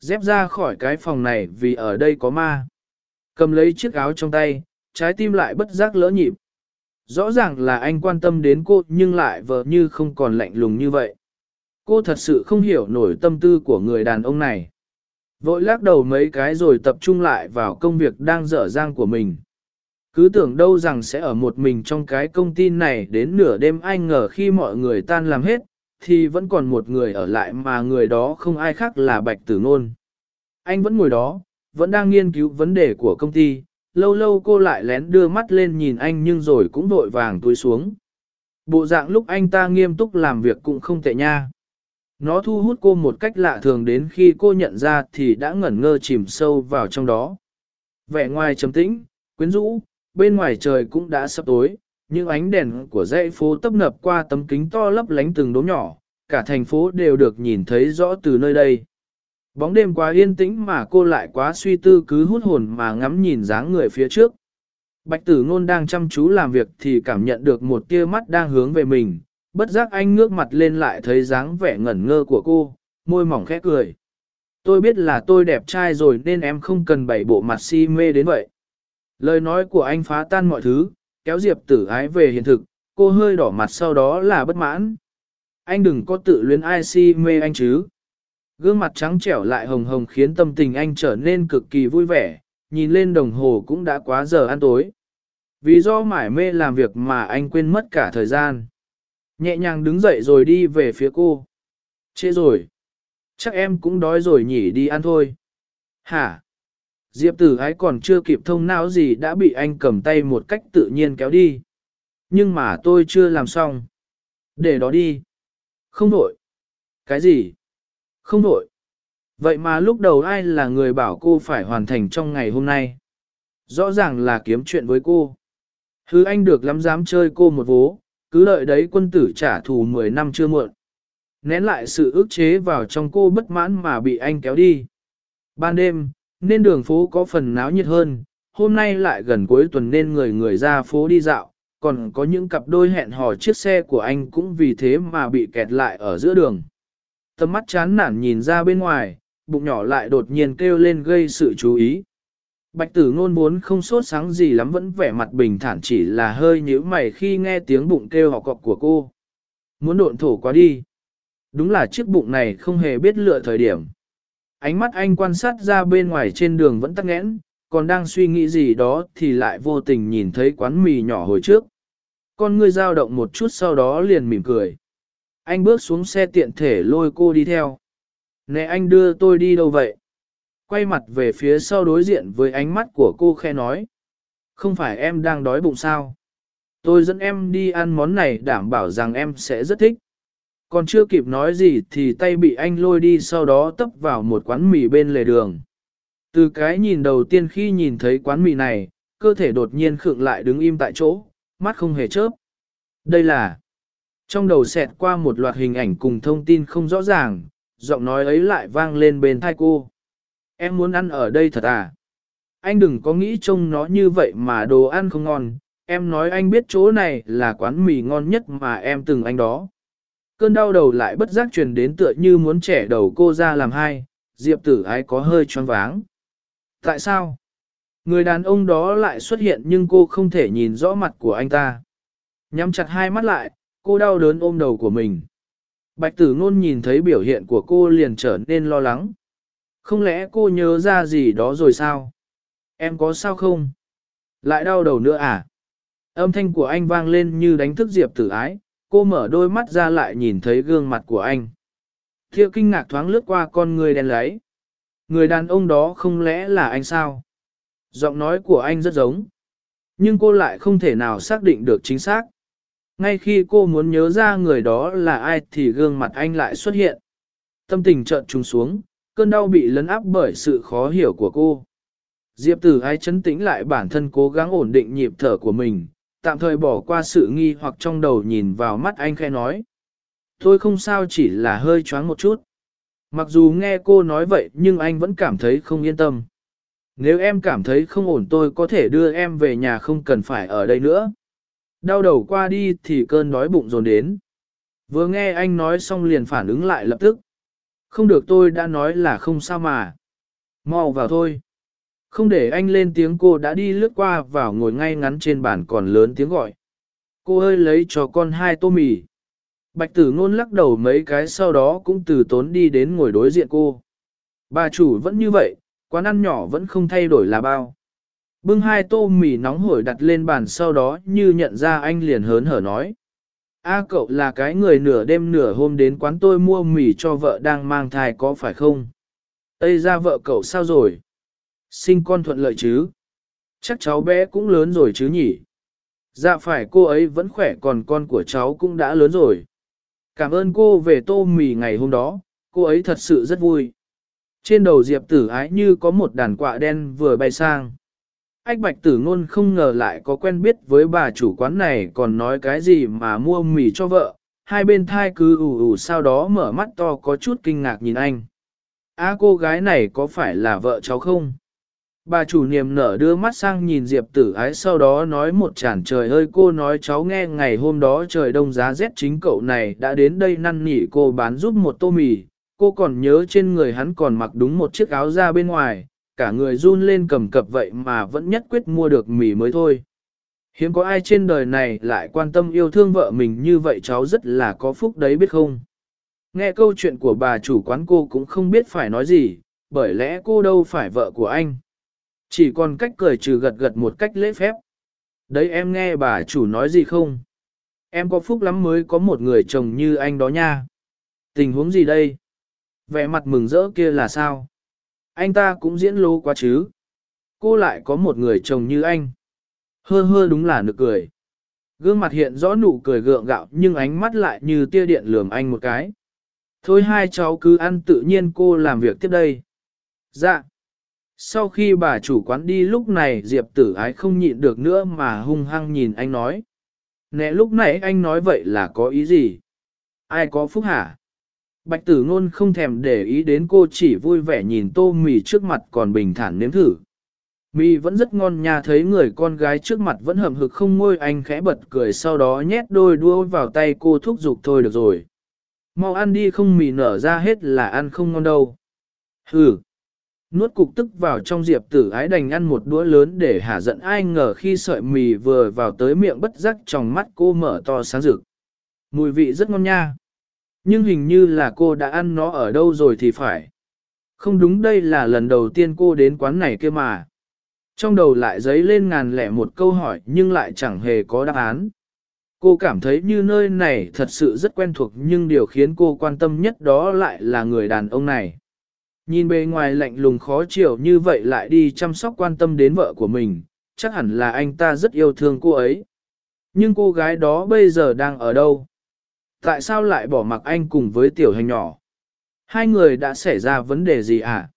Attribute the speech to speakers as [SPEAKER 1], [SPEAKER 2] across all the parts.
[SPEAKER 1] Dép ra khỏi cái phòng này vì ở đây có ma. Cầm lấy chiếc áo trong tay, trái tim lại bất giác lỡ nhịp. Rõ ràng là anh quan tâm đến cô nhưng lại vờ như không còn lạnh lùng như vậy. Cô thật sự không hiểu nổi tâm tư của người đàn ông này. Vội lắc đầu mấy cái rồi tập trung lại vào công việc đang dở dang của mình. Cứ tưởng đâu rằng sẽ ở một mình trong cái công ty này đến nửa đêm anh ngờ khi mọi người tan làm hết, thì vẫn còn một người ở lại mà người đó không ai khác là Bạch Tử Ngôn. Anh vẫn ngồi đó, vẫn đang nghiên cứu vấn đề của công ty, lâu lâu cô lại lén đưa mắt lên nhìn anh nhưng rồi cũng vội vàng túi xuống. Bộ dạng lúc anh ta nghiêm túc làm việc cũng không tệ nha. Nó thu hút cô một cách lạ thường đến khi cô nhận ra thì đã ngẩn ngơ chìm sâu vào trong đó. Vẻ ngoài trầm tĩnh, quyến rũ, bên ngoài trời cũng đã sắp tối, những ánh đèn của dãy phố tấp nập qua tấm kính to lấp lánh từng đốm nhỏ, cả thành phố đều được nhìn thấy rõ từ nơi đây. Bóng đêm quá yên tĩnh mà cô lại quá suy tư cứ hút hồn mà ngắm nhìn dáng người phía trước. Bạch tử ngôn đang chăm chú làm việc thì cảm nhận được một tia mắt đang hướng về mình, bất giác anh ngước mặt lên lại thấy dáng vẻ ngẩn ngơ của cô, môi mỏng khẽ cười. Tôi biết là tôi đẹp trai rồi nên em không cần bày bộ mặt si mê đến vậy. Lời nói của anh phá tan mọi thứ, kéo Diệp tử ái về hiện thực, cô hơi đỏ mặt sau đó là bất mãn. Anh đừng có tự luyến ai si mê anh chứ. Gương mặt trắng trẻo lại hồng hồng khiến tâm tình anh trở nên cực kỳ vui vẻ, nhìn lên đồng hồ cũng đã quá giờ ăn tối. Vì do mải mê làm việc mà anh quên mất cả thời gian. Nhẹ nhàng đứng dậy rồi đi về phía cô. Trễ rồi. Chắc em cũng đói rồi nhỉ đi ăn thôi. Hả? Diệp tử ái còn chưa kịp thông não gì đã bị anh cầm tay một cách tự nhiên kéo đi. Nhưng mà tôi chưa làm xong. Để đó đi. Không vội. Cái gì? Không vội. Vậy mà lúc đầu ai là người bảo cô phải hoàn thành trong ngày hôm nay? Rõ ràng là kiếm chuyện với cô. Hứ anh được lắm dám chơi cô một vố, cứ lợi đấy quân tử trả thù 10 năm chưa muộn. Nén lại sự ức chế vào trong cô bất mãn mà bị anh kéo đi. Ban đêm, nên đường phố có phần náo nhiệt hơn, hôm nay lại gần cuối tuần nên người người ra phố đi dạo, còn có những cặp đôi hẹn hò chiếc xe của anh cũng vì thế mà bị kẹt lại ở giữa đường. Tầm mắt chán nản nhìn ra bên ngoài, bụng nhỏ lại đột nhiên kêu lên gây sự chú ý. Bạch tử ngôn muốn không sốt sáng gì lắm vẫn vẻ mặt bình thản chỉ là hơi nhíu mày khi nghe tiếng bụng kêu họ cọc của cô. Muốn độn thổ quá đi. Đúng là chiếc bụng này không hề biết lựa thời điểm. Ánh mắt anh quan sát ra bên ngoài trên đường vẫn tắc nghẽn, còn đang suy nghĩ gì đó thì lại vô tình nhìn thấy quán mì nhỏ hồi trước. Con ngươi dao động một chút sau đó liền mỉm cười. Anh bước xuống xe tiện thể lôi cô đi theo. Nè anh đưa tôi đi đâu vậy? Quay mặt về phía sau đối diện với ánh mắt của cô khe nói. Không phải em đang đói bụng sao? Tôi dẫn em đi ăn món này đảm bảo rằng em sẽ rất thích. Còn chưa kịp nói gì thì tay bị anh lôi đi sau đó tấp vào một quán mì bên lề đường. Từ cái nhìn đầu tiên khi nhìn thấy quán mì này, cơ thể đột nhiên khựng lại đứng im tại chỗ, mắt không hề chớp. Đây là... Trong đầu xẹt qua một loạt hình ảnh cùng thông tin không rõ ràng, giọng nói ấy lại vang lên bên thai cô. Em muốn ăn ở đây thật à? Anh đừng có nghĩ trông nó như vậy mà đồ ăn không ngon. Em nói anh biết chỗ này là quán mì ngon nhất mà em từng anh đó. Cơn đau đầu lại bất giác truyền đến tựa như muốn trẻ đầu cô ra làm hai, Diệp tử ái có hơi choáng váng. Tại sao? Người đàn ông đó lại xuất hiện nhưng cô không thể nhìn rõ mặt của anh ta. Nhắm chặt hai mắt lại, cô đau đớn ôm đầu của mình. Bạch tử ngôn nhìn thấy biểu hiện của cô liền trở nên lo lắng. Không lẽ cô nhớ ra gì đó rồi sao? Em có sao không? Lại đau đầu nữa à? Âm thanh của anh vang lên như đánh thức Diệp tử ái, cô mở đôi mắt ra lại nhìn thấy gương mặt của anh. Thiệu kinh ngạc thoáng lướt qua con người đen lấy. Người đàn ông đó không lẽ là anh sao? Giọng nói của anh rất giống. Nhưng cô lại không thể nào xác định được chính xác. Ngay khi cô muốn nhớ ra người đó là ai thì gương mặt anh lại xuất hiện. Tâm tình chợt trùng xuống, cơn đau bị lấn áp bởi sự khó hiểu của cô. Diệp tử ai chấn tĩnh lại bản thân cố gắng ổn định nhịp thở của mình, tạm thời bỏ qua sự nghi hoặc trong đầu nhìn vào mắt anh khẽ nói. Tôi không sao chỉ là hơi choáng một chút. Mặc dù nghe cô nói vậy nhưng anh vẫn cảm thấy không yên tâm. Nếu em cảm thấy không ổn tôi có thể đưa em về nhà không cần phải ở đây nữa. Đau đầu qua đi thì cơn đói bụng dồn đến. Vừa nghe anh nói xong liền phản ứng lại lập tức. Không được tôi đã nói là không sao mà. Mau vào thôi. Không để anh lên tiếng cô đã đi lướt qua vào ngồi ngay ngắn trên bàn còn lớn tiếng gọi. Cô ơi lấy cho con hai tô mì. Bạch tử ngôn lắc đầu mấy cái sau đó cũng từ tốn đi đến ngồi đối diện cô. Bà chủ vẫn như vậy, quán ăn nhỏ vẫn không thay đổi là bao. Bưng hai tô mì nóng hổi đặt lên bàn sau đó như nhận ra anh liền hớn hở nói. A cậu là cái người nửa đêm nửa hôm đến quán tôi mua mì cho vợ đang mang thai có phải không? Ây ra vợ cậu sao rồi? Sinh con thuận lợi chứ? Chắc cháu bé cũng lớn rồi chứ nhỉ? Dạ phải cô ấy vẫn khỏe còn con của cháu cũng đã lớn rồi. Cảm ơn cô về tô mì ngày hôm đó, cô ấy thật sự rất vui. Trên đầu Diệp tử ái như có một đàn quạ đen vừa bay sang. Ách bạch tử ngôn không ngờ lại có quen biết với bà chủ quán này còn nói cái gì mà mua mì cho vợ. Hai bên thai cứ ủ ủ sau đó mở mắt to có chút kinh ngạc nhìn anh. À cô gái này có phải là vợ cháu không? Bà chủ niềm nở đưa mắt sang nhìn Diệp tử ái sau đó nói một chản trời ơi cô nói cháu nghe ngày hôm đó trời đông giá rét chính cậu này đã đến đây năn nỉ cô bán giúp một tô mì, cô còn nhớ trên người hắn còn mặc đúng một chiếc áo da bên ngoài, cả người run lên cầm cập vậy mà vẫn nhất quyết mua được mì mới thôi. Hiếm có ai trên đời này lại quan tâm yêu thương vợ mình như vậy cháu rất là có phúc đấy biết không. Nghe câu chuyện của bà chủ quán cô cũng không biết phải nói gì, bởi lẽ cô đâu phải vợ của anh. Chỉ còn cách cười trừ gật gật một cách lễ phép. Đấy em nghe bà chủ nói gì không? Em có phúc lắm mới có một người chồng như anh đó nha. Tình huống gì đây? Vẻ mặt mừng rỡ kia là sao? Anh ta cũng diễn lô quá chứ. Cô lại có một người chồng như anh. Hơ hơ đúng là nực cười. Gương mặt hiện rõ nụ cười gượng gạo nhưng ánh mắt lại như tia điện lườm anh một cái. Thôi hai cháu cứ ăn tự nhiên cô làm việc tiếp đây. Dạ. Sau khi bà chủ quán đi lúc này, Diệp tử ái không nhịn được nữa mà hung hăng nhìn anh nói. Nè, lúc nãy anh nói vậy là có ý gì? Ai có phúc hả? Bạch tử ngôn không thèm để ý đến cô, chỉ vui vẻ nhìn tô mì trước mặt còn bình thản nếm thử. Mì vẫn rất ngon nha, thấy người con gái trước mặt vẫn hầm hực không ngôi, anh khẽ bật cười sau đó nhét đôi đua vào tay cô thúc giục thôi được rồi. Mau ăn đi, không mì nở ra hết là ăn không ngon đâu. Hừ. Nuốt cục tức vào trong diệp tử ái đành ăn một đũa lớn để hả giận ai ngờ khi sợi mì vừa vào tới miệng bất giác trong mắt cô mở to sáng rực. Mùi vị rất ngon nha. Nhưng hình như là cô đã ăn nó ở đâu rồi thì phải. Không đúng đây là lần đầu tiên cô đến quán này kia mà. Trong đầu lại dấy lên ngàn lẻ một câu hỏi nhưng lại chẳng hề có đáp án. Cô cảm thấy như nơi này thật sự rất quen thuộc nhưng điều khiến cô quan tâm nhất đó lại là người đàn ông này. Nhìn bề ngoài lạnh lùng khó chịu như vậy lại đi chăm sóc quan tâm đến vợ của mình, chắc hẳn là anh ta rất yêu thương cô ấy. Nhưng cô gái đó bây giờ đang ở đâu? Tại sao lại bỏ mặc anh cùng với tiểu hành nhỏ? Hai người đã xảy ra vấn đề gì à?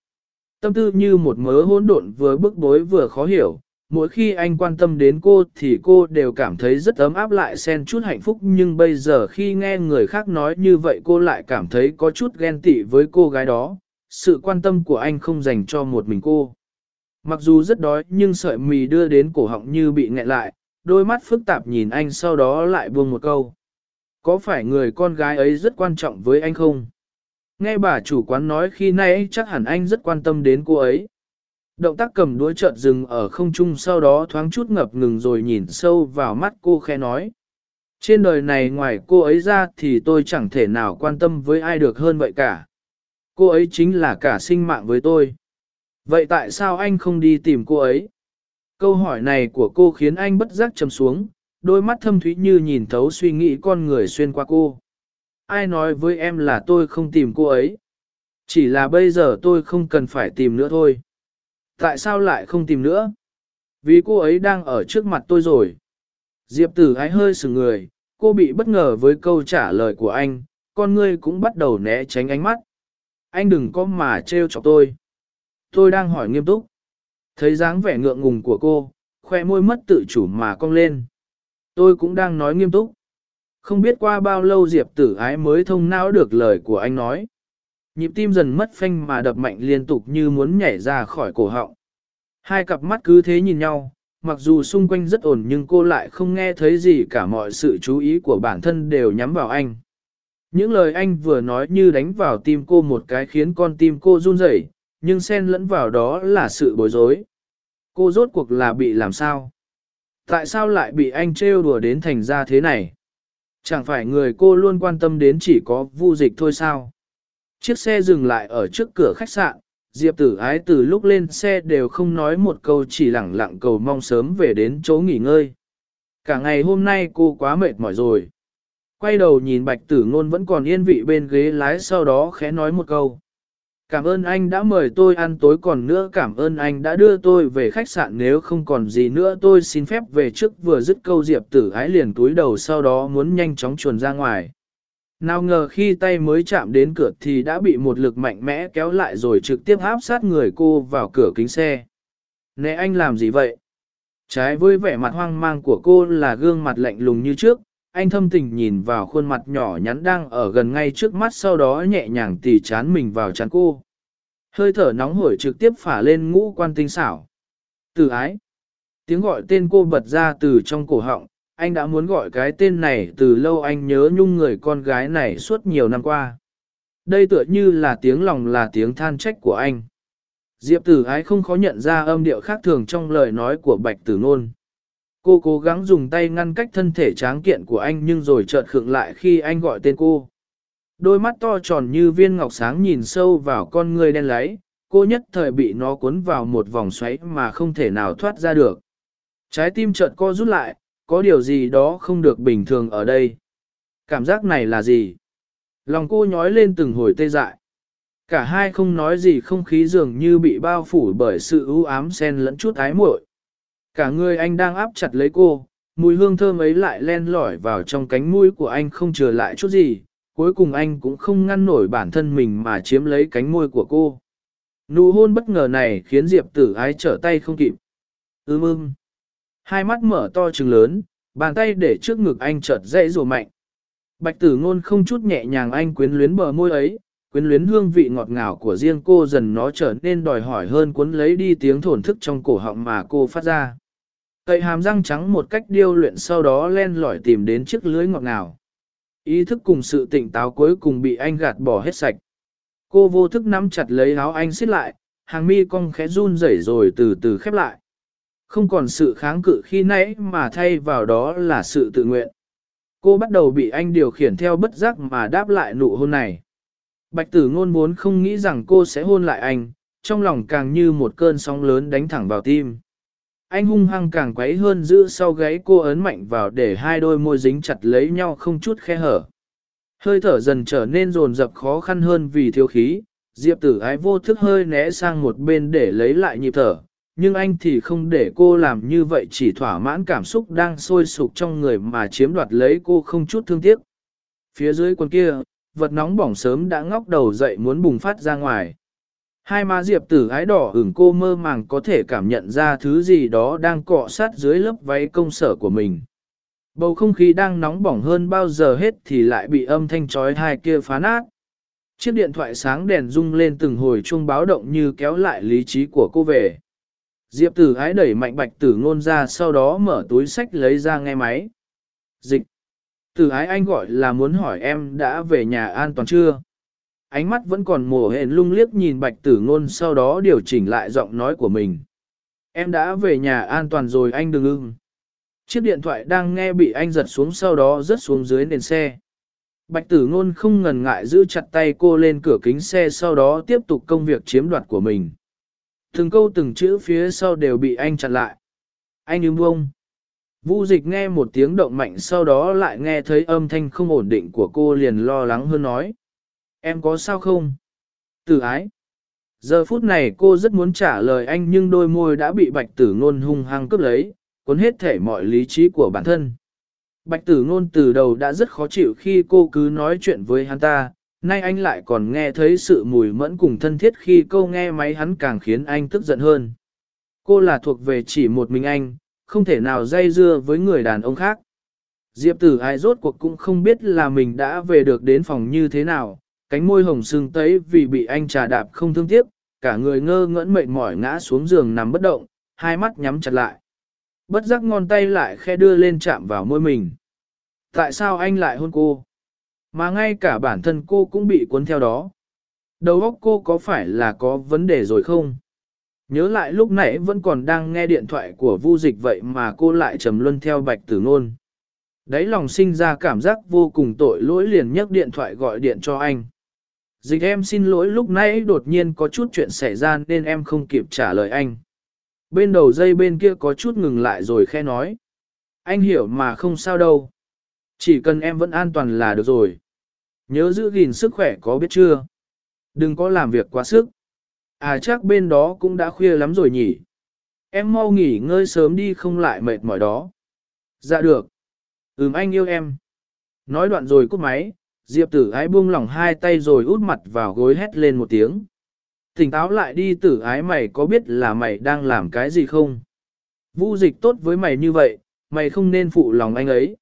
[SPEAKER 1] Tâm tư như một mớ hỗn độn vừa bức bối vừa khó hiểu. Mỗi khi anh quan tâm đến cô thì cô đều cảm thấy rất ấm áp lại xen chút hạnh phúc nhưng bây giờ khi nghe người khác nói như vậy cô lại cảm thấy có chút ghen tị với cô gái đó. Sự quan tâm của anh không dành cho một mình cô. Mặc dù rất đói nhưng sợi mì đưa đến cổ họng như bị nghẹn lại, đôi mắt phức tạp nhìn anh sau đó lại buông một câu. Có phải người con gái ấy rất quan trọng với anh không? Nghe bà chủ quán nói khi nay chắc hẳn anh rất quan tâm đến cô ấy. Động tác cầm đuôi chợt dừng ở không trung sau đó thoáng chút ngập ngừng rồi nhìn sâu vào mắt cô khẽ nói. Trên đời này ngoài cô ấy ra thì tôi chẳng thể nào quan tâm với ai được hơn vậy cả. Cô ấy chính là cả sinh mạng với tôi. Vậy tại sao anh không đi tìm cô ấy? Câu hỏi này của cô khiến anh bất giác trầm xuống, đôi mắt thâm thúy như nhìn thấu suy nghĩ con người xuyên qua cô. Ai nói với em là tôi không tìm cô ấy? Chỉ là bây giờ tôi không cần phải tìm nữa thôi. Tại sao lại không tìm nữa? Vì cô ấy đang ở trước mặt tôi rồi. Diệp tử ái hơi sừng người, cô bị bất ngờ với câu trả lời của anh, con ngươi cũng bắt đầu né tránh ánh mắt. Anh đừng có mà trêu chọc tôi. Tôi đang hỏi nghiêm túc. Thấy dáng vẻ ngượng ngùng của cô, khoe môi mất tự chủ mà cong lên. Tôi cũng đang nói nghiêm túc. Không biết qua bao lâu Diệp tử ái mới thông não được lời của anh nói. Nhịp tim dần mất phanh mà đập mạnh liên tục như muốn nhảy ra khỏi cổ họng. Hai cặp mắt cứ thế nhìn nhau, mặc dù xung quanh rất ổn nhưng cô lại không nghe thấy gì cả mọi sự chú ý của bản thân đều nhắm vào anh. Những lời anh vừa nói như đánh vào tim cô một cái khiến con tim cô run rẩy, nhưng xen lẫn vào đó là sự bối rối. Cô rốt cuộc là bị làm sao? Tại sao lại bị anh trêu đùa đến thành ra thế này? Chẳng phải người cô luôn quan tâm đến chỉ có vu dịch thôi sao? Chiếc xe dừng lại ở trước cửa khách sạn, Diệp tử ái từ lúc lên xe đều không nói một câu chỉ lẳng lặng cầu mong sớm về đến chỗ nghỉ ngơi. Cả ngày hôm nay cô quá mệt mỏi rồi. Quay đầu nhìn bạch tử ngôn vẫn còn yên vị bên ghế lái sau đó khẽ nói một câu. Cảm ơn anh đã mời tôi ăn tối còn nữa cảm ơn anh đã đưa tôi về khách sạn nếu không còn gì nữa tôi xin phép về trước vừa dứt câu diệp tử ái liền túi đầu sau đó muốn nhanh chóng chuồn ra ngoài. Nào ngờ khi tay mới chạm đến cửa thì đã bị một lực mạnh mẽ kéo lại rồi trực tiếp áp sát người cô vào cửa kính xe. Nè anh làm gì vậy? Trái với vẻ mặt hoang mang của cô là gương mặt lạnh lùng như trước, anh thâm tình nhìn vào khuôn mặt nhỏ nhắn đang ở gần ngay trước mắt sau đó nhẹ nhàng tỉ chán mình vào chán cô. Hơi thở nóng hổi trực tiếp phả lên ngũ quan tinh xảo. Từ ái. Tiếng gọi tên cô bật ra từ trong cổ họng, anh đã muốn gọi cái tên này từ lâu anh nhớ nhung người con gái này suốt nhiều năm qua. Đây tựa như là tiếng lòng là tiếng than trách của anh. Diệp tử ái không khó nhận ra âm điệu khác thường trong lời nói của bạch tử nôn. Cô cố gắng dùng tay ngăn cách thân thể tráng kiện của anh nhưng rồi chợt khựng lại khi anh gọi tên cô. Đôi mắt to tròn như viên ngọc sáng nhìn sâu vào con người đen láy, cô nhất thời bị nó cuốn vào một vòng xoáy mà không thể nào thoát ra được. Trái tim chợt co rút lại, có điều gì đó không được bình thường ở đây. Cảm giác này là gì? Lòng cô nhói lên từng hồi tê dại. Cả hai không nói gì không khí dường như bị bao phủ bởi sự ưu ám xen lẫn chút ái muội. Cả người anh đang áp chặt lấy cô, mùi hương thơm ấy lại len lỏi vào trong cánh mũi của anh không chừa lại chút gì, cuối cùng anh cũng không ngăn nổi bản thân mình mà chiếm lấy cánh môi của cô. Nụ hôn bất ngờ này khiến Diệp tử ái trở tay không kịp. Ưm ưm. Hai mắt mở to trừng lớn, bàn tay để trước ngực anh chợt dậy rùa mạnh. Bạch tử ngôn không chút nhẹ nhàng anh quyến luyến bờ môi ấy, quyến luyến hương vị ngọt ngào của riêng cô dần nó trở nên đòi hỏi hơn cuốn lấy đi tiếng thổn thức trong cổ họng mà cô phát ra. Cậy hàm răng trắng một cách điêu luyện sau đó len lỏi tìm đến chiếc lưới ngọt ngào. Ý thức cùng sự tỉnh táo cuối cùng bị anh gạt bỏ hết sạch. Cô vô thức nắm chặt lấy áo anh xiết lại, hàng mi cong khẽ run rẩy rồi từ từ khép lại. Không còn sự kháng cự khi nãy mà thay vào đó là sự tự nguyện. Cô bắt đầu bị anh điều khiển theo bất giác mà đáp lại nụ hôn này. Bạch tử ngôn muốn không nghĩ rằng cô sẽ hôn lại anh, trong lòng càng như một cơn sóng lớn đánh thẳng vào tim. Anh hung hăng càng quấy hơn giữ sau gáy cô ấn mạnh vào để hai đôi môi dính chặt lấy nhau không chút khe hở. Hơi thở dần trở nên rồn rập khó khăn hơn vì thiếu khí, Diệp tử ái vô thức hơi né sang một bên để lấy lại nhịp thở, nhưng anh thì không để cô làm như vậy chỉ thỏa mãn cảm xúc đang sôi sục trong người mà chiếm đoạt lấy cô không chút thương tiếc. Phía dưới quần kia, vật nóng bỏng sớm đã ngóc đầu dậy muốn bùng phát ra ngoài. Hai má diệp tử ái đỏ ửng cô mơ màng có thể cảm nhận ra thứ gì đó đang cọ sát dưới lớp váy công sở của mình. Bầu không khí đang nóng bỏng hơn bao giờ hết thì lại bị âm thanh chói hai kia phá nát. Chiếc điện thoại sáng đèn rung lên từng hồi chuông báo động như kéo lại lý trí của cô về. Diệp tử ái đẩy mạnh bạch tử ngôn ra sau đó mở túi sách lấy ra nghe máy. Dịch. Từ ái anh gọi là muốn hỏi em đã về nhà an toàn chưa? Ánh mắt vẫn còn mồ hền lung liếc nhìn bạch tử ngôn sau đó điều chỉnh lại giọng nói của mình. Em đã về nhà an toàn rồi anh đừng ưng. Chiếc điện thoại đang nghe bị anh giật xuống sau đó rớt xuống dưới nền xe. Bạch tử ngôn không ngần ngại giữ chặt tay cô lên cửa kính xe sau đó tiếp tục công việc chiếm đoạt của mình. Từng câu từng chữ phía sau đều bị anh chặn lại. Anh ưng bông. Vu dịch nghe một tiếng động mạnh sau đó lại nghe thấy âm thanh không ổn định của cô liền lo lắng hơn nói. Em có sao không? Tử ái. Giờ phút này cô rất muốn trả lời anh nhưng đôi môi đã bị bạch tử ngôn hung hăng cướp lấy, cuốn hết thể mọi lý trí của bản thân. Bạch tử ngôn từ đầu đã rất khó chịu khi cô cứ nói chuyện với hắn ta, nay anh lại còn nghe thấy sự mùi mẫn cùng thân thiết khi câu nghe máy hắn càng khiến anh tức giận hơn. Cô là thuộc về chỉ một mình anh, không thể nào dây dưa với người đàn ông khác. Diệp tử ai rốt cuộc cũng không biết là mình đã về được đến phòng như thế nào, cánh môi hồng sưng tấy vì bị anh trà đạp không thương tiếc, cả người ngơ ngẫn mệt mỏi ngã xuống giường nằm bất động, hai mắt nhắm chặt lại. Bất giác ngón tay lại khe đưa lên chạm vào môi mình. Tại sao anh lại hôn cô? Mà ngay cả bản thân cô cũng bị cuốn theo đó. Đầu óc cô có phải là có vấn đề rồi không? Nhớ lại lúc nãy vẫn còn đang nghe điện thoại của Vu Dịch vậy mà cô lại trầm luân theo Bạch Tử Nôn. Đấy lòng sinh ra cảm giác vô cùng tội lỗi liền nhấc điện thoại gọi điện cho anh. Dịch em xin lỗi lúc nãy đột nhiên có chút chuyện xảy ra nên em không kịp trả lời anh. Bên đầu dây bên kia có chút ngừng lại rồi khe nói. Anh hiểu mà không sao đâu. Chỉ cần em vẫn an toàn là được rồi. Nhớ giữ gìn sức khỏe có biết chưa? Đừng có làm việc quá sức. À chắc bên đó cũng đã khuya lắm rồi nhỉ. Em mau nghỉ ngơi sớm đi không lại mệt mỏi đó. Dạ được. Ừm anh yêu em. Nói đoạn rồi cúp máy, Diệp tử ái buông lỏng hai tay rồi út mặt vào gối hét lên một tiếng. Tỉnh táo lại đi tử ái mày có biết là mày đang làm cái gì không? Vu dịch tốt với mày như vậy, mày không nên phụ lòng anh ấy.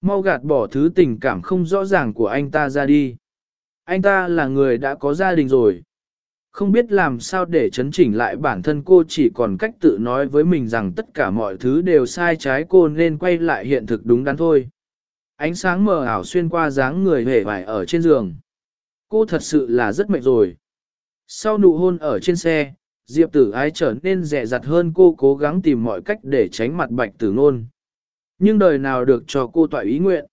[SPEAKER 1] Mau gạt bỏ thứ tình cảm không rõ ràng của anh ta ra đi. Anh ta là người đã có gia đình rồi. Không biết làm sao để chấn chỉnh lại bản thân cô chỉ còn cách tự nói với mình rằng tất cả mọi thứ đều sai trái cô nên quay lại hiện thực đúng đắn thôi. Ánh sáng mờ ảo xuyên qua dáng người hề vải ở trên giường. Cô thật sự là rất mệt rồi. Sau nụ hôn ở trên xe, Diệp tử ái trở nên dè dặt hơn cô cố gắng tìm mọi cách để tránh mặt bạch tử ngôn. Nhưng đời nào được cho cô tọa ý nguyện.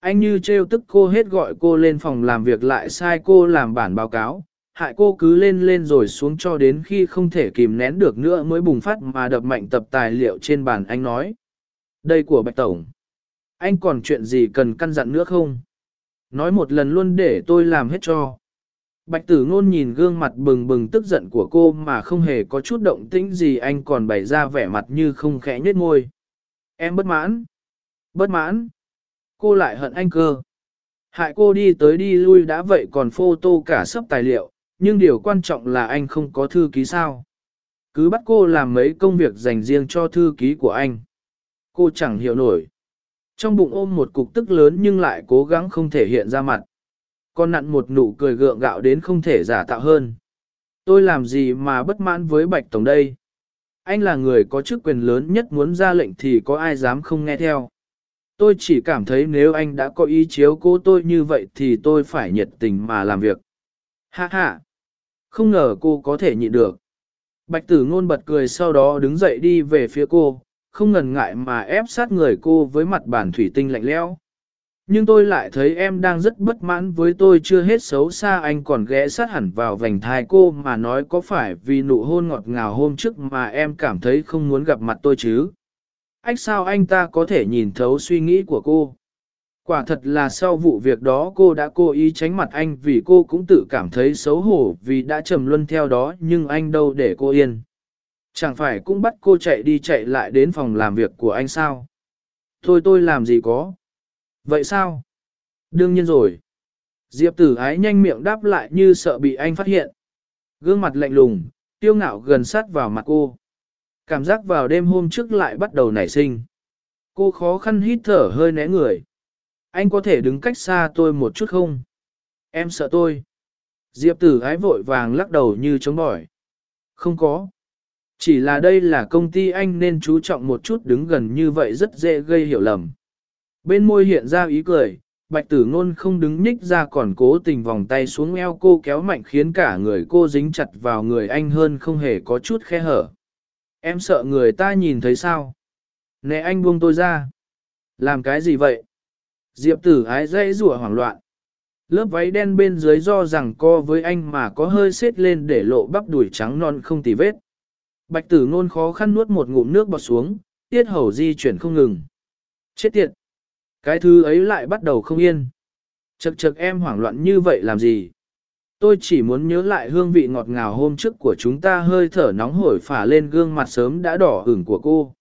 [SPEAKER 1] Anh như trêu tức cô hết gọi cô lên phòng làm việc lại sai cô làm bản báo cáo, hại cô cứ lên lên rồi xuống cho đến khi không thể kìm nén được nữa mới bùng phát mà đập mạnh tập tài liệu trên bàn anh nói. Đây của Bạch Tổng. Anh còn chuyện gì cần căn dặn nữa không? Nói một lần luôn để tôi làm hết cho. Bạch tử ngôn nhìn gương mặt bừng bừng tức giận của cô mà không hề có chút động tĩnh gì anh còn bày ra vẻ mặt như không khẽ nhếch môi. Em bất mãn. Bất mãn. Cô lại hận anh cơ. Hại cô đi tới đi lui đã vậy còn phô tô cả sấp tài liệu, nhưng điều quan trọng là anh không có thư ký sao. Cứ bắt cô làm mấy công việc dành riêng cho thư ký của anh. Cô chẳng hiểu nổi. Trong bụng ôm một cục tức lớn nhưng lại cố gắng không thể hiện ra mặt. Con nặn một nụ cười gượng gạo đến không thể giả tạo hơn. Tôi làm gì mà bất mãn với Bạch Tổng đây? Anh là người có chức quyền lớn nhất muốn ra lệnh thì có ai dám không nghe theo. Tôi chỉ cảm thấy nếu anh đã có ý chiếu cố tôi như vậy thì tôi phải nhiệt tình mà làm việc. Ha ha! Không ngờ cô có thể nhịn được. Bạch tử ngôn bật cười sau đó đứng dậy đi về phía cô, không ngần ngại mà ép sát người cô với mặt bản thủy tinh lạnh lẽo. Nhưng tôi lại thấy em đang rất bất mãn với tôi chưa hết xấu xa anh còn ghé sát hẳn vào vành thai cô mà nói có phải vì nụ hôn ngọt ngào hôm trước mà em cảm thấy không muốn gặp mặt tôi chứ. Ách sao anh ta có thể nhìn thấu suy nghĩ của cô? Quả thật là sau vụ việc đó cô đã cố ý tránh mặt anh vì cô cũng tự cảm thấy xấu hổ vì đã trầm luân theo đó nhưng anh đâu để cô yên. Chẳng phải cũng bắt cô chạy đi chạy lại đến phòng làm việc của anh sao? Thôi tôi làm gì có. Vậy sao? Đương nhiên rồi. Diệp tử ái nhanh miệng đáp lại như sợ bị anh phát hiện. Gương mặt lạnh lùng, tiêu ngạo gần sát vào mặt cô. Cảm giác vào đêm hôm trước lại bắt đầu nảy sinh. Cô khó khăn hít thở hơi né người. Anh có thể đứng cách xa tôi một chút không? Em sợ tôi. Diệp tử ái vội vàng lắc đầu như chống bỏi. Không có. Chỉ là đây là công ty anh nên chú trọng một chút đứng gần như vậy rất dễ gây hiểu lầm. Bên môi hiện ra ý cười, bạch tử ngôn không đứng nhích ra còn cố tình vòng tay xuống eo cô kéo mạnh khiến cả người cô dính chặt vào người anh hơn không hề có chút khe hở. Em sợ người ta nhìn thấy sao? Nè anh buông tôi ra. Làm cái gì vậy? Diệp tử ái dây rủa hoảng loạn. Lớp váy đen bên dưới do rằng co với anh mà có hơi xết lên để lộ bắp đùi trắng non không tì vết. Bạch tử ngôn khó khăn nuốt một ngụm nước bọt xuống, tiết hầu di chuyển không ngừng. Chết tiệt! Cái thứ ấy lại bắt đầu không yên. Chật chật em hoảng loạn như vậy làm gì? Tôi chỉ muốn nhớ lại hương vị ngọt ngào hôm trước của chúng ta hơi thở nóng hổi phả lên gương mặt sớm đã đỏ ửng của cô.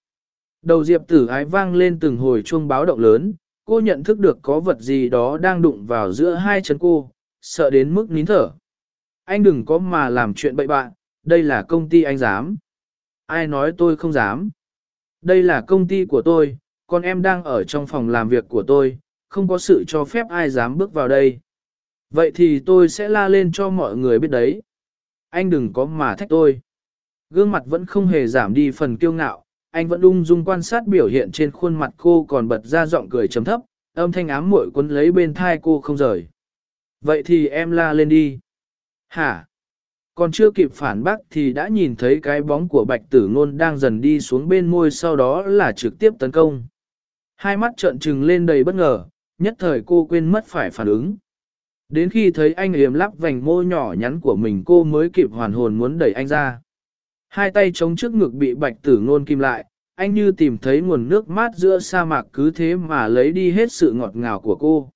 [SPEAKER 1] Đầu diệp tử ái vang lên từng hồi chuông báo động lớn, cô nhận thức được có vật gì đó đang đụng vào giữa hai chân cô, sợ đến mức nín thở. Anh đừng có mà làm chuyện bậy bạ, đây là công ty anh dám. Ai nói tôi không dám? Đây là công ty của tôi, con em đang ở trong phòng làm việc của tôi, không có sự cho phép ai dám bước vào đây. Vậy thì tôi sẽ la lên cho mọi người biết đấy. Anh đừng có mà thách tôi. Gương mặt vẫn không hề giảm đi phần kiêu ngạo, anh vẫn ung dung quan sát biểu hiện trên khuôn mặt cô còn bật ra giọng cười chấm thấp, Âm thanh ám muội quấn lấy bên thai cô không rời. Vậy thì em la lên đi. Hả? Còn chưa kịp phản bác thì đã nhìn thấy cái bóng của bạch tử ngôn đang dần đi xuống bên môi sau đó là trực tiếp tấn công. Hai mắt trợn trừng lên đầy bất ngờ, nhất thời cô quên mất phải phản ứng. Đến khi thấy anh yếm lắp vành môi nhỏ nhắn của mình cô mới kịp hoàn hồn muốn đẩy anh ra. Hai tay chống trước ngực bị bạch tử ngôn kim lại, anh như tìm thấy nguồn nước mát giữa sa mạc cứ thế mà lấy đi hết sự ngọt ngào của cô.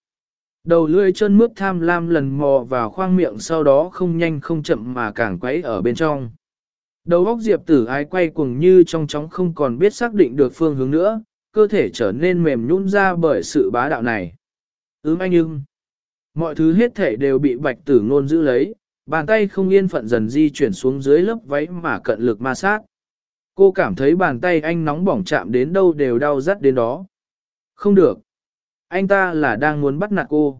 [SPEAKER 1] Đầu lưỡi chân mướt tham lam lần mò vào khoang miệng sau đó không nhanh không chậm mà càng quấy ở bên trong. Đầu óc diệp tử ái quay cuồng như trong chóng không còn biết xác định được phương hướng nữa, cơ thể trở nên mềm nhũn ra bởi sự bá đạo này. Ưm anh ưng. Mọi thứ hết thể đều bị bạch tử ngôn giữ lấy, bàn tay không yên phận dần di chuyển xuống dưới lớp váy mà cận lực ma sát. Cô cảm thấy bàn tay anh nóng bỏng chạm đến đâu đều đau rắt đến đó. Không được. Anh ta là đang muốn bắt nạt cô.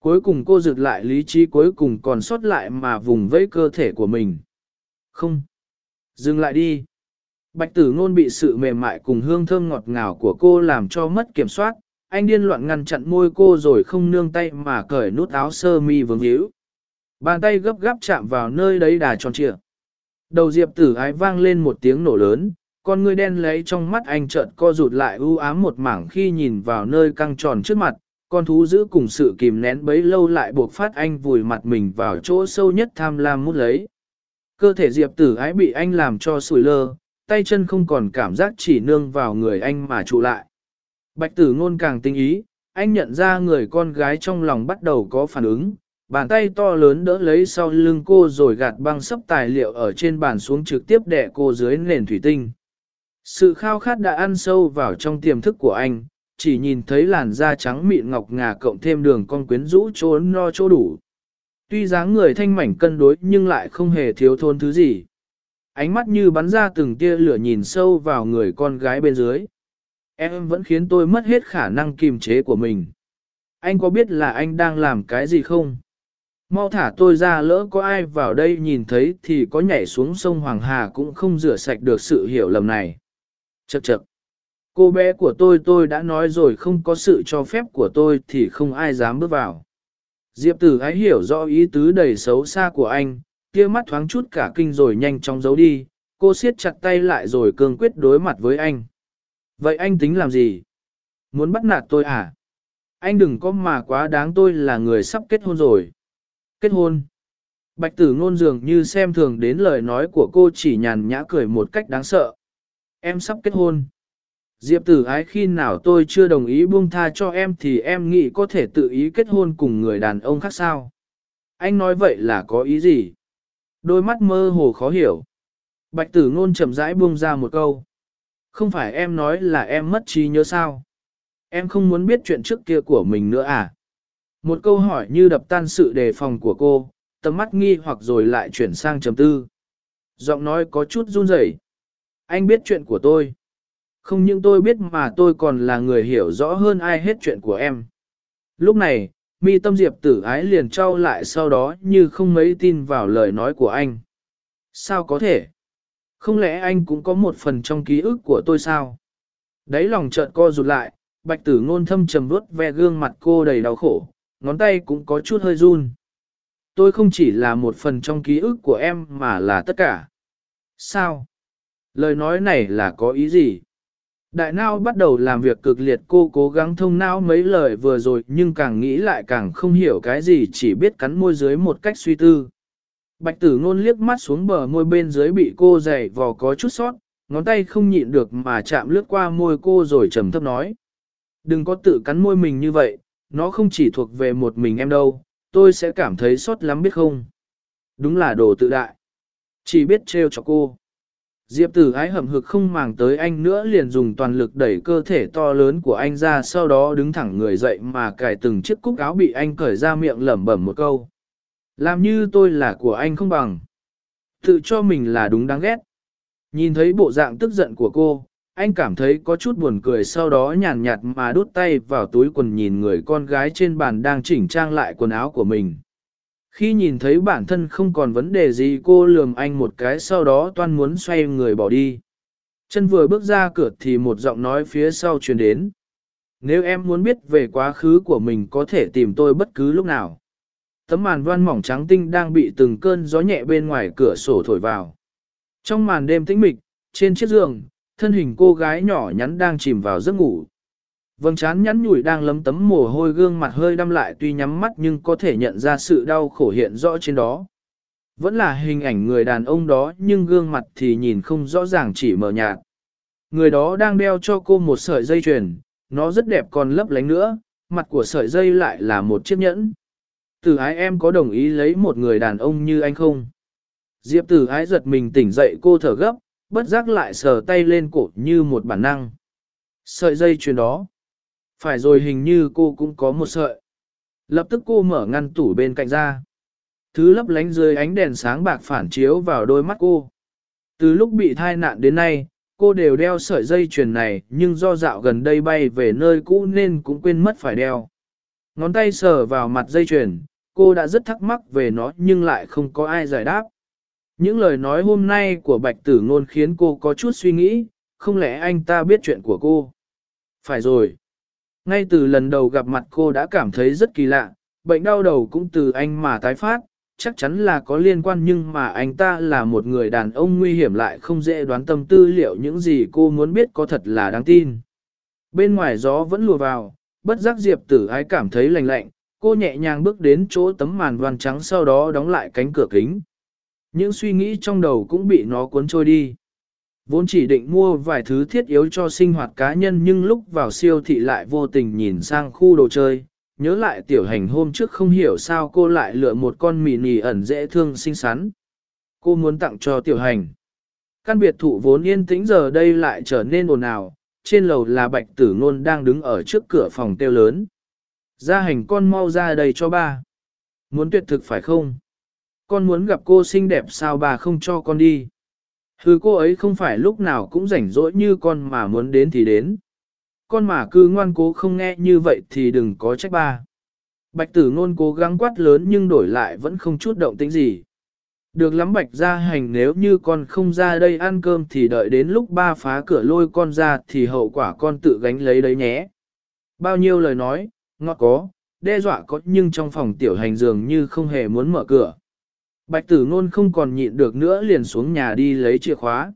[SPEAKER 1] Cuối cùng cô rực lại lý trí cuối cùng còn sót lại mà vùng vẫy cơ thể của mình. Không. Dừng lại đi. Bạch tử ngôn bị sự mềm mại cùng hương thơm ngọt ngào của cô làm cho mất kiểm soát. Anh điên loạn ngăn chặn môi cô rồi không nương tay mà cởi nút áo sơ mi vướng hữu. Bàn tay gấp gáp chạm vào nơi đấy đà tròn trịa. Đầu diệp tử ái vang lên một tiếng nổ lớn, con ngươi đen lấy trong mắt anh chợt co rụt lại u ám một mảng khi nhìn vào nơi căng tròn trước mặt, con thú giữ cùng sự kìm nén bấy lâu lại buộc phát anh vùi mặt mình vào chỗ sâu nhất tham lam mút lấy. Cơ thể diệp tử ái bị anh làm cho sủi lơ, tay chân không còn cảm giác chỉ nương vào người anh mà trụ lại. Bạch tử ngôn càng tinh ý, anh nhận ra người con gái trong lòng bắt đầu có phản ứng, bàn tay to lớn đỡ lấy sau lưng cô rồi gạt băng sấp tài liệu ở trên bàn xuống trực tiếp đè cô dưới nền thủy tinh. Sự khao khát đã ăn sâu vào trong tiềm thức của anh, chỉ nhìn thấy làn da trắng mịn ngọc ngà cộng thêm đường con quyến rũ trốn no chỗ đủ. Tuy dáng người thanh mảnh cân đối nhưng lại không hề thiếu thôn thứ gì. Ánh mắt như bắn ra từng tia lửa nhìn sâu vào người con gái bên dưới. Em vẫn khiến tôi mất hết khả năng kiềm chế của mình. Anh có biết là anh đang làm cái gì không? Mau thả tôi ra lỡ có ai vào đây nhìn thấy thì có nhảy xuống sông Hoàng Hà cũng không rửa sạch được sự hiểu lầm này. Chậc chậc. Cô bé của tôi tôi đã nói rồi không có sự cho phép của tôi thì không ai dám bước vào. Diệp tử ái hiểu rõ ý tứ đầy xấu xa của anh, kia mắt thoáng chút cả kinh rồi nhanh chóng giấu đi, cô siết chặt tay lại rồi cương quyết đối mặt với anh. Vậy anh tính làm gì? Muốn bắt nạt tôi à? Anh đừng có mà quá đáng tôi là người sắp kết hôn rồi. Kết hôn. Bạch tử ngôn dường như xem thường đến lời nói của cô chỉ nhàn nhã cười một cách đáng sợ. Em sắp kết hôn. Diệp tử ái khi nào tôi chưa đồng ý buông tha cho em thì em nghĩ có thể tự ý kết hôn cùng người đàn ông khác sao. Anh nói vậy là có ý gì? Đôi mắt mơ hồ khó hiểu. Bạch tử ngôn chậm rãi buông ra một câu. Không phải em nói là em mất trí nhớ sao? Em không muốn biết chuyện trước kia của mình nữa à? Một câu hỏi như đập tan sự đề phòng của cô, tầm mắt nghi hoặc rồi lại chuyển sang trầm tư. Giọng nói có chút run rẩy. Anh biết chuyện của tôi. Không những tôi biết mà tôi còn là người hiểu rõ hơn ai hết chuyện của em. Lúc này, mi tâm diệp tử ái liền trao lại sau đó như không mấy tin vào lời nói của anh. Sao có thể? Không lẽ anh cũng có một phần trong ký ức của tôi sao? Đấy lòng chợt co rụt lại, bạch tử ngôn thâm trầm vuốt ve gương mặt cô đầy đau khổ, ngón tay cũng có chút hơi run. Tôi không chỉ là một phần trong ký ức của em mà là tất cả. Sao? Lời nói này là có ý gì? Đại não bắt đầu làm việc cực liệt cô cố gắng thông não mấy lời vừa rồi nhưng càng nghĩ lại càng không hiểu cái gì chỉ biết cắn môi dưới một cách suy tư. Bạch tử ngôn liếc mắt xuống bờ môi bên dưới bị cô dày vò có chút sót, ngón tay không nhịn được mà chạm lướt qua môi cô rồi trầm thấp nói. Đừng có tự cắn môi mình như vậy, nó không chỉ thuộc về một mình em đâu, tôi sẽ cảm thấy sót lắm biết không. Đúng là đồ tự đại. Chỉ biết trêu cho cô. Diệp tử ái hầm hực không màng tới anh nữa liền dùng toàn lực đẩy cơ thể to lớn của anh ra sau đó đứng thẳng người dậy mà cài từng chiếc cúc áo bị anh cởi ra miệng lẩm bẩm một câu. Làm như tôi là của anh không bằng. Tự cho mình là đúng đáng ghét. Nhìn thấy bộ dạng tức giận của cô, anh cảm thấy có chút buồn cười sau đó nhàn nhạt mà đút tay vào túi quần nhìn người con gái trên bàn đang chỉnh trang lại quần áo của mình. Khi nhìn thấy bản thân không còn vấn đề gì cô lườm anh một cái sau đó toan muốn xoay người bỏ đi. Chân vừa bước ra cửa thì một giọng nói phía sau truyền đến. Nếu em muốn biết về quá khứ của mình có thể tìm tôi bất cứ lúc nào. Tấm màn voan mỏng trắng tinh đang bị từng cơn gió nhẹ bên ngoài cửa sổ thổi vào. Trong màn đêm tĩnh mịch, trên chiếc giường, thân hình cô gái nhỏ nhắn đang chìm vào giấc ngủ. Vầng trán nhắn nhủi đang lấm tấm mồ hôi gương mặt hơi đăm lại tuy nhắm mắt nhưng có thể nhận ra sự đau khổ hiện rõ trên đó. Vẫn là hình ảnh người đàn ông đó nhưng gương mặt thì nhìn không rõ ràng chỉ mờ nhạt. Người đó đang đeo cho cô một sợi dây chuyền, nó rất đẹp còn lấp lánh nữa, mặt của sợi dây lại là một chiếc nhẫn. Tử ái em có đồng ý lấy một người đàn ông như anh không? Diệp tử ái giật mình tỉnh dậy cô thở gấp, bất giác lại sờ tay lên cổ như một bản năng. Sợi dây chuyền đó. Phải rồi hình như cô cũng có một sợi. Lập tức cô mở ngăn tủ bên cạnh ra. Thứ lấp lánh dưới ánh đèn sáng bạc phản chiếu vào đôi mắt cô. Từ lúc bị thai nạn đến nay, cô đều đeo sợi dây chuyền này nhưng do dạo gần đây bay về nơi cũ nên cũng quên mất phải đeo. Ngón tay sờ vào mặt dây chuyền, cô đã rất thắc mắc về nó nhưng lại không có ai giải đáp. Những lời nói hôm nay của bạch tử ngôn khiến cô có chút suy nghĩ, không lẽ anh ta biết chuyện của cô? Phải rồi. Ngay từ lần đầu gặp mặt cô đã cảm thấy rất kỳ lạ, bệnh đau đầu cũng từ anh mà tái phát, chắc chắn là có liên quan nhưng mà anh ta là một người đàn ông nguy hiểm lại không dễ đoán tâm tư liệu những gì cô muốn biết có thật là đáng tin. Bên ngoài gió vẫn lùa vào, bất giác Diệp tử ái cảm thấy lạnh lạnh, cô nhẹ nhàng bước đến chỗ tấm màn voan trắng sau đó đóng lại cánh cửa kính. Những suy nghĩ trong đầu cũng bị nó cuốn trôi đi. Vốn chỉ định mua vài thứ thiết yếu cho sinh hoạt cá nhân nhưng lúc vào siêu thị lại vô tình nhìn sang khu đồ chơi, nhớ lại tiểu hành hôm trước không hiểu sao cô lại lựa một con mì nì ẩn dễ thương xinh xắn. Cô muốn tặng cho tiểu hành. Căn biệt thụ vốn yên tĩnh giờ đây lại trở nên ồn ào, trên lầu là bạch tử ngôn đang đứng ở trước cửa phòng tiêu lớn. Gia hành con mau ra đây cho ba. Muốn tuyệt thực phải không? Con muốn gặp cô xinh đẹp sao bà không cho con đi? Hừ cô ấy không phải lúc nào cũng rảnh rỗi như con mà muốn đến thì đến. Con mà cứ ngoan cố không nghe như vậy thì đừng có trách ba. Bạch tử ngôn cố gắng quát lớn nhưng đổi lại vẫn không chút động tĩnh gì. Được lắm bạch ra hành nếu như con không ra đây ăn cơm thì đợi đến lúc ba phá cửa lôi con ra thì hậu quả con tự gánh lấy đấy nhé. Bao nhiêu lời nói, ngọt có, đe dọa có nhưng trong phòng tiểu hành dường như không hề muốn mở cửa. Bạch tử ngôn không còn nhịn được nữa liền xuống nhà đi lấy chìa khóa.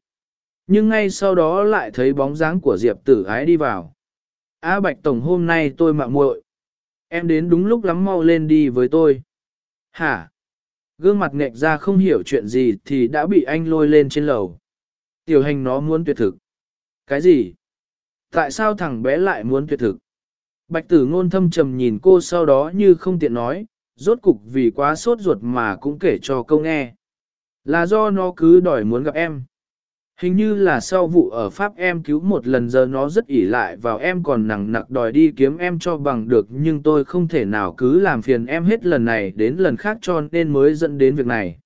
[SPEAKER 1] Nhưng ngay sau đó lại thấy bóng dáng của Diệp tử ái đi vào. À, Bạch Tổng hôm nay tôi mạo muội, Em đến đúng lúc lắm mau lên đi với tôi. Hả? Gương mặt nghẹt ra không hiểu chuyện gì thì đã bị anh lôi lên trên lầu. Tiểu hành nó muốn tuyệt thực. Cái gì? Tại sao thằng bé lại muốn tuyệt thực? Bạch tử ngôn thâm trầm nhìn cô sau đó như không tiện nói, rốt cục vì quá sốt ruột mà cũng kể cho câu nghe. Là do nó cứ đòi muốn gặp em. Hình như là sau vụ ở Pháp em cứu một lần giờ nó rất ỉ lại vào em còn nặng nặc đòi đi kiếm em cho bằng được nhưng tôi không thể nào cứ làm phiền em hết lần này đến lần khác cho nên mới dẫn đến việc này.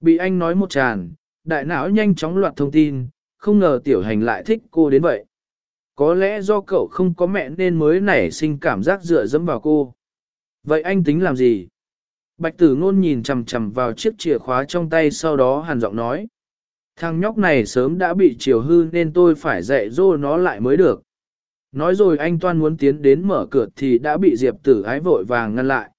[SPEAKER 1] Bị anh nói một tràn, đại não nhanh chóng loạt thông tin, không ngờ tiểu hành lại thích cô đến vậy. Có lẽ do cậu không có mẹ nên mới nảy sinh cảm giác dựa dẫm vào cô. Vậy anh tính làm gì? Bạch tử ngôn nhìn chằm chằm vào chiếc chìa khóa trong tay sau đó hàn giọng nói. Thằng nhóc này sớm đã bị chiều hư nên tôi phải dạy dỗ nó lại mới được. Nói rồi anh Toan muốn tiến đến mở cửa thì đã bị Diệp tử ái vội vàng ngăn lại.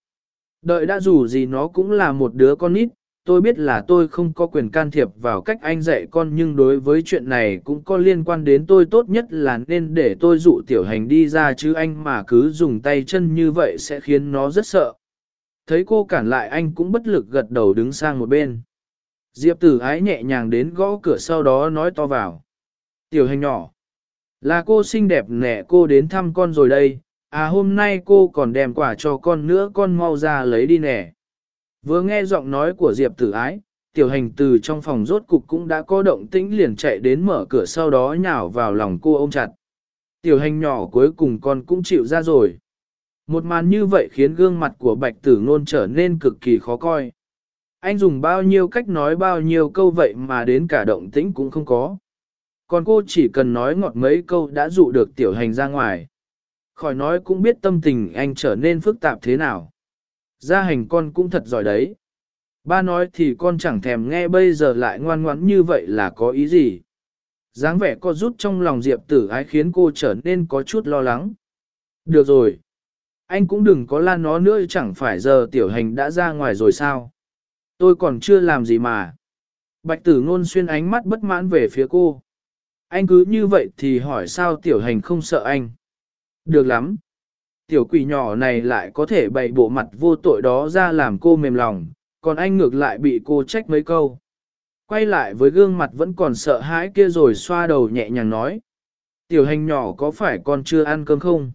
[SPEAKER 1] Đợi đã dù gì nó cũng là một đứa con nít, tôi biết là tôi không có quyền can thiệp vào cách anh dạy con nhưng đối với chuyện này cũng có liên quan đến tôi tốt nhất là nên để tôi dụ tiểu hành đi ra chứ anh mà cứ dùng tay chân như vậy sẽ khiến nó rất sợ. Thấy cô cản lại anh cũng bất lực gật đầu đứng sang một bên. Diệp tử ái nhẹ nhàng đến gõ cửa sau đó nói to vào. Tiểu hành nhỏ. Là cô xinh đẹp nẻ cô đến thăm con rồi đây. À hôm nay cô còn đem quả cho con nữa, con mau ra lấy đi nè. Vừa nghe giọng nói của Diệp tử ái, tiểu hành từ trong phòng rốt cục cũng đã có động tĩnh liền chạy đến mở cửa sau đó nhào vào lòng cô ôm chặt. Tiểu hành nhỏ cuối cùng con cũng chịu ra rồi. Một màn như vậy khiến gương mặt của bạch tử ngôn trở nên cực kỳ khó coi. Anh dùng bao nhiêu cách nói bao nhiêu câu vậy mà đến cả động tĩnh cũng không có. Còn cô chỉ cần nói ngọt mấy câu đã dụ được tiểu hành ra ngoài. Khỏi nói cũng biết tâm tình anh trở nên phức tạp thế nào. Gia hành con cũng thật giỏi đấy. Ba nói thì con chẳng thèm nghe bây giờ lại ngoan ngoãn như vậy là có ý gì. dáng vẻ co rút trong lòng Diệp tử ái khiến cô trở nên có chút lo lắng. Được rồi. Anh cũng đừng có lan nó nữa, chẳng phải giờ tiểu hành đã ra ngoài rồi sao. Tôi còn chưa làm gì mà. Bạch tử ngôn xuyên ánh mắt bất mãn về phía cô. Anh cứ như vậy thì hỏi sao tiểu hành không sợ anh. Được lắm. Tiểu quỷ nhỏ này lại có thể bày bộ mặt vô tội đó ra làm cô mềm lòng, còn anh ngược lại bị cô trách mấy câu. Quay lại với gương mặt vẫn còn sợ hãi kia rồi xoa đầu nhẹ nhàng nói. Tiểu hành nhỏ có phải con chưa ăn cơm không?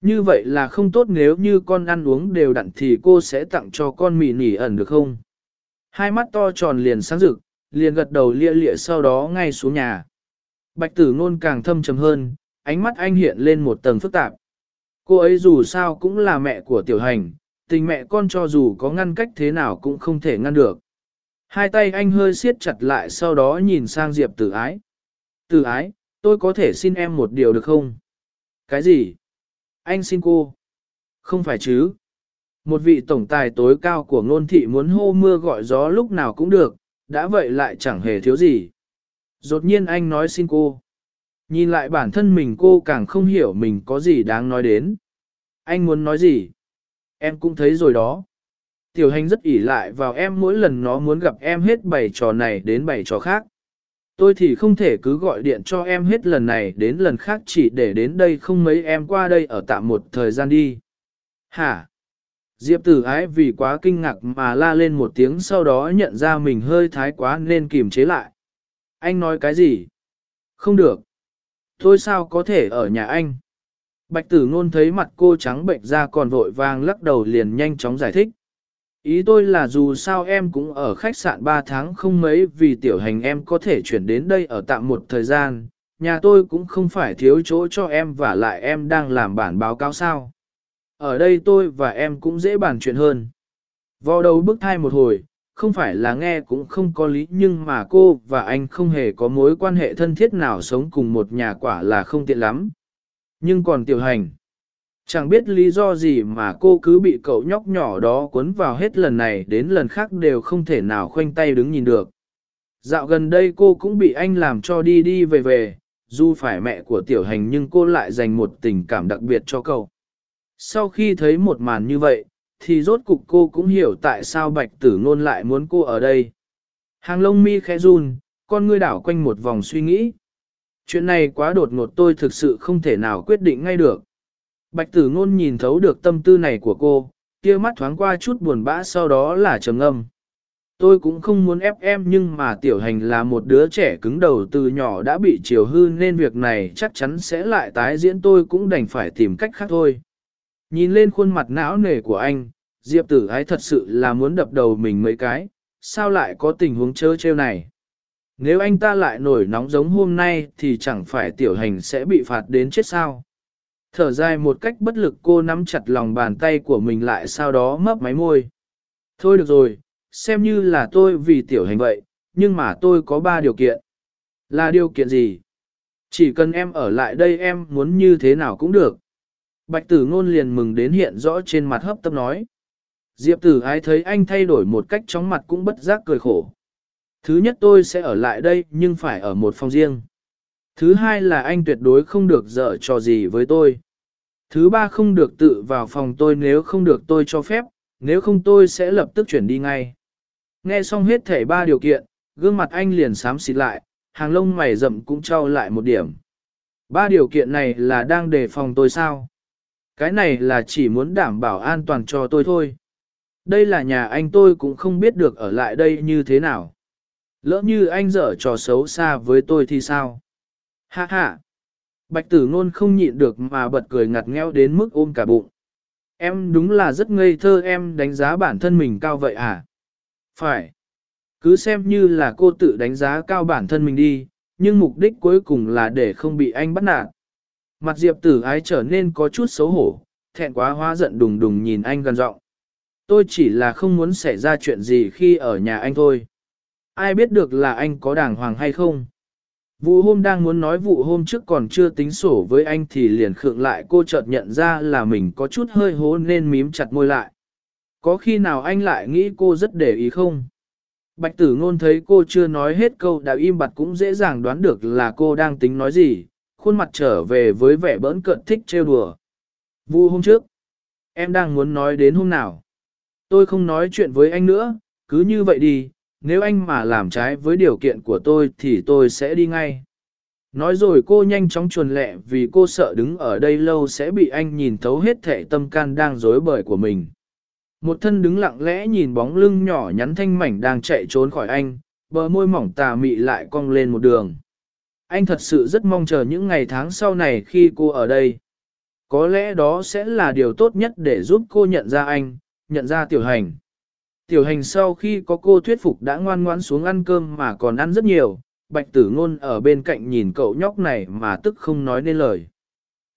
[SPEAKER 1] Như vậy là không tốt nếu như con ăn uống đều đặn thì cô sẽ tặng cho con mì nỉ ẩn được không? Hai mắt to tròn liền sáng rực, liền gật đầu lia lịa sau đó ngay xuống nhà. Bạch tử ngôn càng thâm trầm hơn, ánh mắt anh hiện lên một tầng phức tạp. Cô ấy dù sao cũng là mẹ của tiểu hành, tình mẹ con cho dù có ngăn cách thế nào cũng không thể ngăn được. Hai tay anh hơi siết chặt lại sau đó nhìn sang Diệp tử ái. Tử ái, tôi có thể xin em một điều được không? Cái gì? Anh xin cô. Không phải chứ. Một vị tổng tài tối cao của ngôn thị muốn hô mưa gọi gió lúc nào cũng được, đã vậy lại chẳng hề thiếu gì. Đột nhiên anh nói xin cô. Nhìn lại bản thân mình cô càng không hiểu mình có gì đáng nói đến. Anh muốn nói gì? Em cũng thấy rồi đó. Tiểu hành rất ỉ lại vào em mỗi lần nó muốn gặp em hết bảy trò này đến bảy trò khác. Tôi thì không thể cứ gọi điện cho em hết lần này đến lần khác chỉ để đến đây không mấy em qua đây ở tạm một thời gian đi. Hả? Diệp tử ái vì quá kinh ngạc mà la lên một tiếng sau đó nhận ra mình hơi thái quá nên kìm chế lại. Anh nói cái gì? Không được. Thôi sao có thể ở nhà anh? Bạch tử ngôn thấy mặt cô trắng bệnh ra còn vội vàng lắc đầu liền nhanh chóng giải thích. Ý tôi là dù sao em cũng ở khách sạn 3 tháng không mấy vì tiểu hành em có thể chuyển đến đây ở tạm một thời gian, nhà tôi cũng không phải thiếu chỗ cho em và lại em đang làm bản báo cáo sao. Ở đây tôi và em cũng dễ bàn chuyện hơn. Vào đầu bức thai một hồi, không phải là nghe cũng không có lý nhưng mà cô và anh không hề có mối quan hệ thân thiết nào sống cùng một nhà quả là không tiện lắm. Nhưng còn tiểu hành, chẳng biết lý do gì mà cô cứ bị cậu nhóc nhỏ đó cuốn vào hết lần này đến lần khác đều không thể nào khoanh tay đứng nhìn được. Dạo gần đây cô cũng bị anh làm cho đi đi về về, dù phải mẹ của tiểu hành nhưng cô lại dành một tình cảm đặc biệt cho cậu. Sau khi thấy một màn như vậy, thì rốt cục cô cũng hiểu tại sao bạch tử ngôn lại muốn cô ở đây. Hàng lông mi khẽ run, con ngươi đảo quanh một vòng suy nghĩ. Chuyện này quá đột ngột tôi thực sự không thể nào quyết định ngay được. Bạch tử ngôn nhìn thấu được tâm tư này của cô, kia mắt thoáng qua chút buồn bã sau đó là trầm âm. Tôi cũng không muốn ép em nhưng mà tiểu hành là một đứa trẻ cứng đầu từ nhỏ đã bị chiều hư nên việc này chắc chắn sẽ lại tái diễn tôi cũng đành phải tìm cách khác thôi. Nhìn lên khuôn mặt não nề của anh, Diệp tử ái thật sự là muốn đập đầu mình mấy cái, sao lại có tình huống chớ trêu này. Nếu anh ta lại nổi nóng giống hôm nay thì chẳng phải tiểu hành sẽ bị phạt đến chết sao. Thở dài một cách bất lực cô nắm chặt lòng bàn tay của mình lại sau đó mấp máy môi. Thôi được rồi, xem như là tôi vì tiểu hành vậy, nhưng mà tôi có ba điều kiện. Là điều kiện gì? Chỉ cần em ở lại đây em muốn như thế nào cũng được. Bạch tử ngôn liền mừng đến hiện rõ trên mặt hấp tấp nói. Diệp tử ái thấy anh thay đổi một cách chóng mặt cũng bất giác cười khổ. Thứ nhất tôi sẽ ở lại đây nhưng phải ở một phòng riêng. Thứ hai là anh tuyệt đối không được dở trò gì với tôi. Thứ ba không được tự vào phòng tôi nếu không được tôi cho phép, nếu không tôi sẽ lập tức chuyển đi ngay. Nghe xong hết thảy ba điều kiện, gương mặt anh liền xám xịt lại, hàng lông mày rậm cũng trao lại một điểm. Ba điều kiện này là đang đề phòng tôi sao? Cái này là chỉ muốn đảm bảo an toàn cho tôi thôi. Đây là nhà anh tôi cũng không biết được ở lại đây như thế nào. Lỡ như anh dở trò xấu xa với tôi thì sao? Ha ha! Bạch tử ngôn không nhịn được mà bật cười ngặt nghẽo đến mức ôm cả bụng. Em đúng là rất ngây thơ em đánh giá bản thân mình cao vậy à? Phải. Cứ xem như là cô tự đánh giá cao bản thân mình đi, nhưng mục đích cuối cùng là để không bị anh bắt nạt. Mặt Diệp tử ái trở nên có chút xấu hổ, thẹn quá hóa giận đùng đùng nhìn anh gần giọng. Tôi chỉ là không muốn xảy ra chuyện gì khi ở nhà anh thôi. Ai biết được là anh có đàng hoàng hay không? Vụ hôm đang muốn nói vụ hôm trước còn chưa tính sổ với anh thì liền khượng lại cô chợt nhận ra là mình có chút hơi hố nên mím chặt môi lại. Có khi nào anh lại nghĩ cô rất để ý không? Bạch tử ngôn thấy cô chưa nói hết câu đã im bặt cũng dễ dàng đoán được là cô đang tính nói gì, khuôn mặt trở về với vẻ bỡn cợt thích trêu đùa. Vu hôm trước, em đang muốn nói đến hôm nào. Tôi không nói chuyện với anh nữa, cứ như vậy đi, nếu anh mà làm trái với điều kiện của tôi thì tôi sẽ đi ngay. Nói rồi cô nhanh chóng chuồn lẹ vì cô sợ đứng ở đây lâu sẽ bị anh nhìn thấu hết thể tâm can đang dối bời của mình. Một thân đứng lặng lẽ nhìn bóng lưng nhỏ nhắn thanh mảnh đang chạy trốn khỏi anh, bờ môi mỏng tà mị lại cong lên một đường. Anh thật sự rất mong chờ những ngày tháng sau này khi cô ở đây. Có lẽ đó sẽ là điều tốt nhất để giúp cô nhận ra anh, nhận ra tiểu hành. Tiểu hành sau khi có cô thuyết phục đã ngoan ngoãn xuống ăn cơm mà còn ăn rất nhiều, bạch tử ngôn ở bên cạnh nhìn cậu nhóc này mà tức không nói nên lời.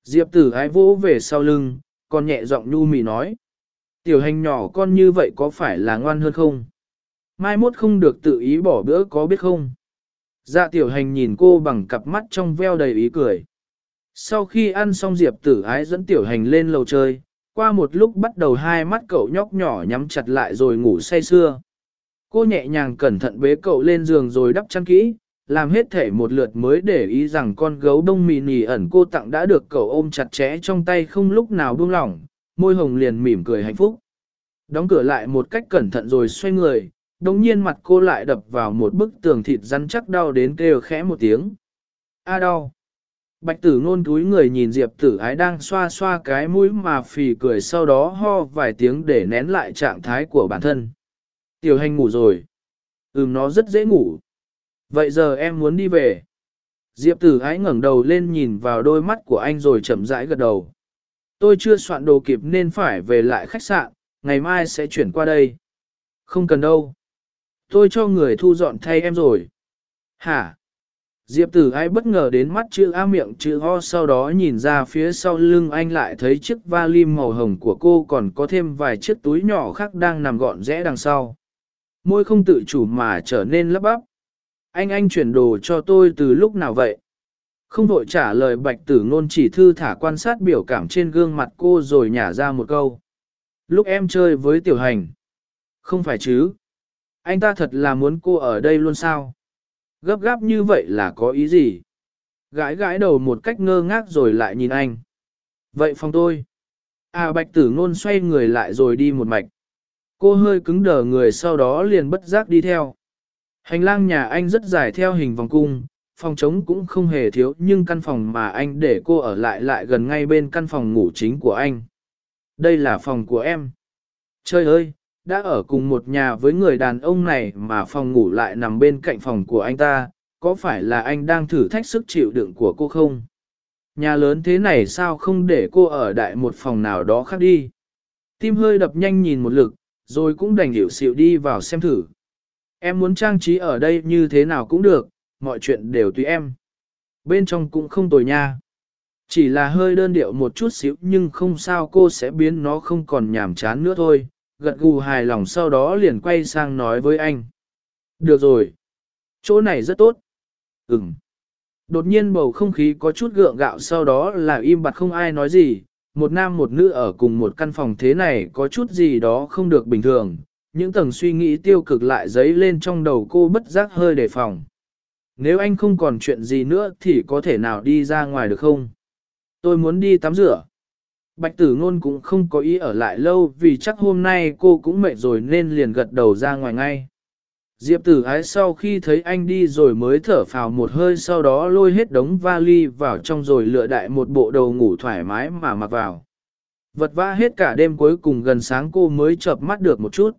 [SPEAKER 1] Diệp tử ái vỗ về sau lưng, còn nhẹ giọng nhu mì nói. Tiểu hành nhỏ con như vậy có phải là ngoan hơn không? Mai mốt không được tự ý bỏ bữa có biết không? Dạ tiểu hành nhìn cô bằng cặp mắt trong veo đầy ý cười. Sau khi ăn xong Diệp tử ái dẫn tiểu hành lên lầu chơi, qua một lúc bắt đầu hai mắt cậu nhóc nhỏ nhắm chặt lại rồi ngủ say sưa. Cô nhẹ nhàng cẩn thận bế cậu lên giường rồi đắp chăn kỹ, làm hết thể một lượt mới để ý rằng con gấu đông mì nì ẩn cô tặng đã được cậu ôm chặt chẽ trong tay không lúc nào buông lỏng, môi hồng liền mỉm cười hạnh phúc. Đóng cửa lại một cách cẩn thận rồi xoay người, đồng nhiên mặt cô lại đập vào một bức tường thịt rắn chắc đau đến kêu khẽ một tiếng. A đau. Bạch tử ngôn túi người nhìn Diệp tử ái đang xoa xoa cái mũi mà phì cười sau đó ho vài tiếng để nén lại trạng thái của bản thân. Tiểu hành ngủ rồi. Ừm nó rất dễ ngủ. Vậy giờ em muốn đi về. Diệp tử ái ngẩng đầu lên nhìn vào đôi mắt của anh rồi chậm rãi gật đầu. Tôi chưa soạn đồ kịp nên phải về lại khách sạn, ngày mai sẽ chuyển qua đây. Không cần đâu. Tôi cho người thu dọn thay em rồi. Hả? Diệp tử ai bất ngờ đến mắt chữ A miệng chữ O sau đó nhìn ra phía sau lưng anh lại thấy chiếc vali màu hồng của cô còn có thêm vài chiếc túi nhỏ khác đang nằm gọn rẽ đằng sau. Môi không tự chủ mà trở nên lấp bắp. Anh anh chuyển đồ cho tôi từ lúc nào vậy? Không vội trả lời bạch tử ngôn chỉ thư thả quan sát biểu cảm trên gương mặt cô rồi nhả ra một câu. Lúc em chơi với tiểu hành. Không phải chứ. Anh ta thật là muốn cô ở đây luôn sao? Gấp gáp như vậy là có ý gì? Gãi gãi đầu một cách ngơ ngác rồi lại nhìn anh. Vậy phòng tôi. À bạch tử ngôn xoay người lại rồi đi một mạch. Cô hơi cứng đờ người sau đó liền bất giác đi theo. Hành lang nhà anh rất dài theo hình vòng cung, phòng trống cũng không hề thiếu nhưng căn phòng mà anh để cô ở lại lại gần ngay bên căn phòng ngủ chính của anh. Đây là phòng của em. Trời ơi, đã ở cùng một nhà với người đàn ông này mà phòng ngủ lại nằm bên cạnh phòng của anh ta, có phải là anh đang thử thách sức chịu đựng của cô không? Nhà lớn thế này sao không để cô ở đại một phòng nào đó khác đi? Tim hơi đập nhanh nhìn một lực, rồi cũng đành hiểu xịu đi vào xem thử. Em muốn trang trí ở đây như thế nào cũng được, mọi chuyện đều tùy em. Bên trong cũng không tồi nha. Chỉ là hơi đơn điệu một chút xíu nhưng không sao cô sẽ biến nó không còn nhàm chán nữa thôi, gật gù hài lòng sau đó liền quay sang nói với anh. Được rồi. Chỗ này rất tốt. Ừm. Đột nhiên bầu không khí có chút gượng gạo sau đó là im bặt không ai nói gì. Một nam một nữ ở cùng một căn phòng thế này có chút gì đó không được bình thường. Những tầng suy nghĩ tiêu cực lại dấy lên trong đầu cô bất giác hơi đề phòng. Nếu anh không còn chuyện gì nữa thì có thể nào đi ra ngoài được không? Tôi muốn đi tắm rửa. Bạch tử ngôn cũng không có ý ở lại lâu vì chắc hôm nay cô cũng mệt rồi nên liền gật đầu ra ngoài ngay. Diệp tử ái sau khi thấy anh đi rồi mới thở phào một hơi sau đó lôi hết đống vali vào trong rồi lựa đại một bộ đầu ngủ thoải mái mà mặc vào. Vật vã hết cả đêm cuối cùng gần sáng cô mới chợp mắt được một chút.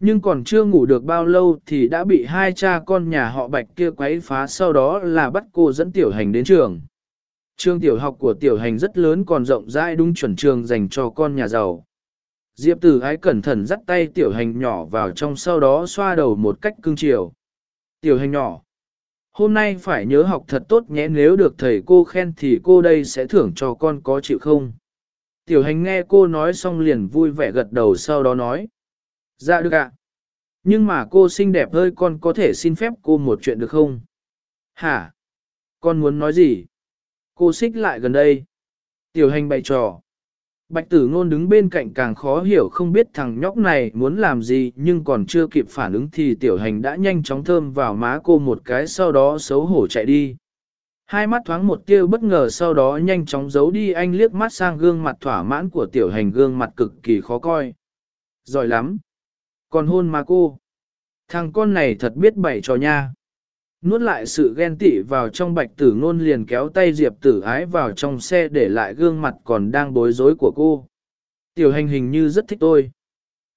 [SPEAKER 1] Nhưng còn chưa ngủ được bao lâu thì đã bị hai cha con nhà họ bạch kia quấy phá sau đó là bắt cô dẫn tiểu hành đến trường. Trường tiểu học của tiểu hành rất lớn còn rộng rãi đúng chuẩn trường dành cho con nhà giàu. Diệp tử ái cẩn thận dắt tay tiểu hành nhỏ vào trong sau đó xoa đầu một cách cưng chiều. Tiểu hành nhỏ, hôm nay phải nhớ học thật tốt nhé nếu được thầy cô khen thì cô đây sẽ thưởng cho con có chịu không? Tiểu hành nghe cô nói xong liền vui vẻ gật đầu sau đó nói. Dạ được ạ. Nhưng mà cô xinh đẹp hơi con có thể xin phép cô một chuyện được không? Hả? Con muốn nói gì? Cô xích lại gần đây. Tiểu hành bày trò. Bạch tử ngôn đứng bên cạnh càng khó hiểu không biết thằng nhóc này muốn làm gì, nhưng còn chưa kịp phản ứng thì tiểu hành đã nhanh chóng thơm vào má cô một cái sau đó xấu hổ chạy đi. Hai mắt thoáng một tia bất ngờ sau đó nhanh chóng giấu đi anh liếc mắt sang gương mặt thỏa mãn của tiểu hành gương mặt cực kỳ khó coi. Giỏi lắm. Còn hôn mà cô. Thằng con này thật biết bày trò nha. Nuốt lại sự ghen tị vào trong bạch tử ngôn liền kéo tay Diệp tử ái vào trong xe để lại gương mặt còn đang bối rối của cô. Tiểu hành hình như rất thích tôi.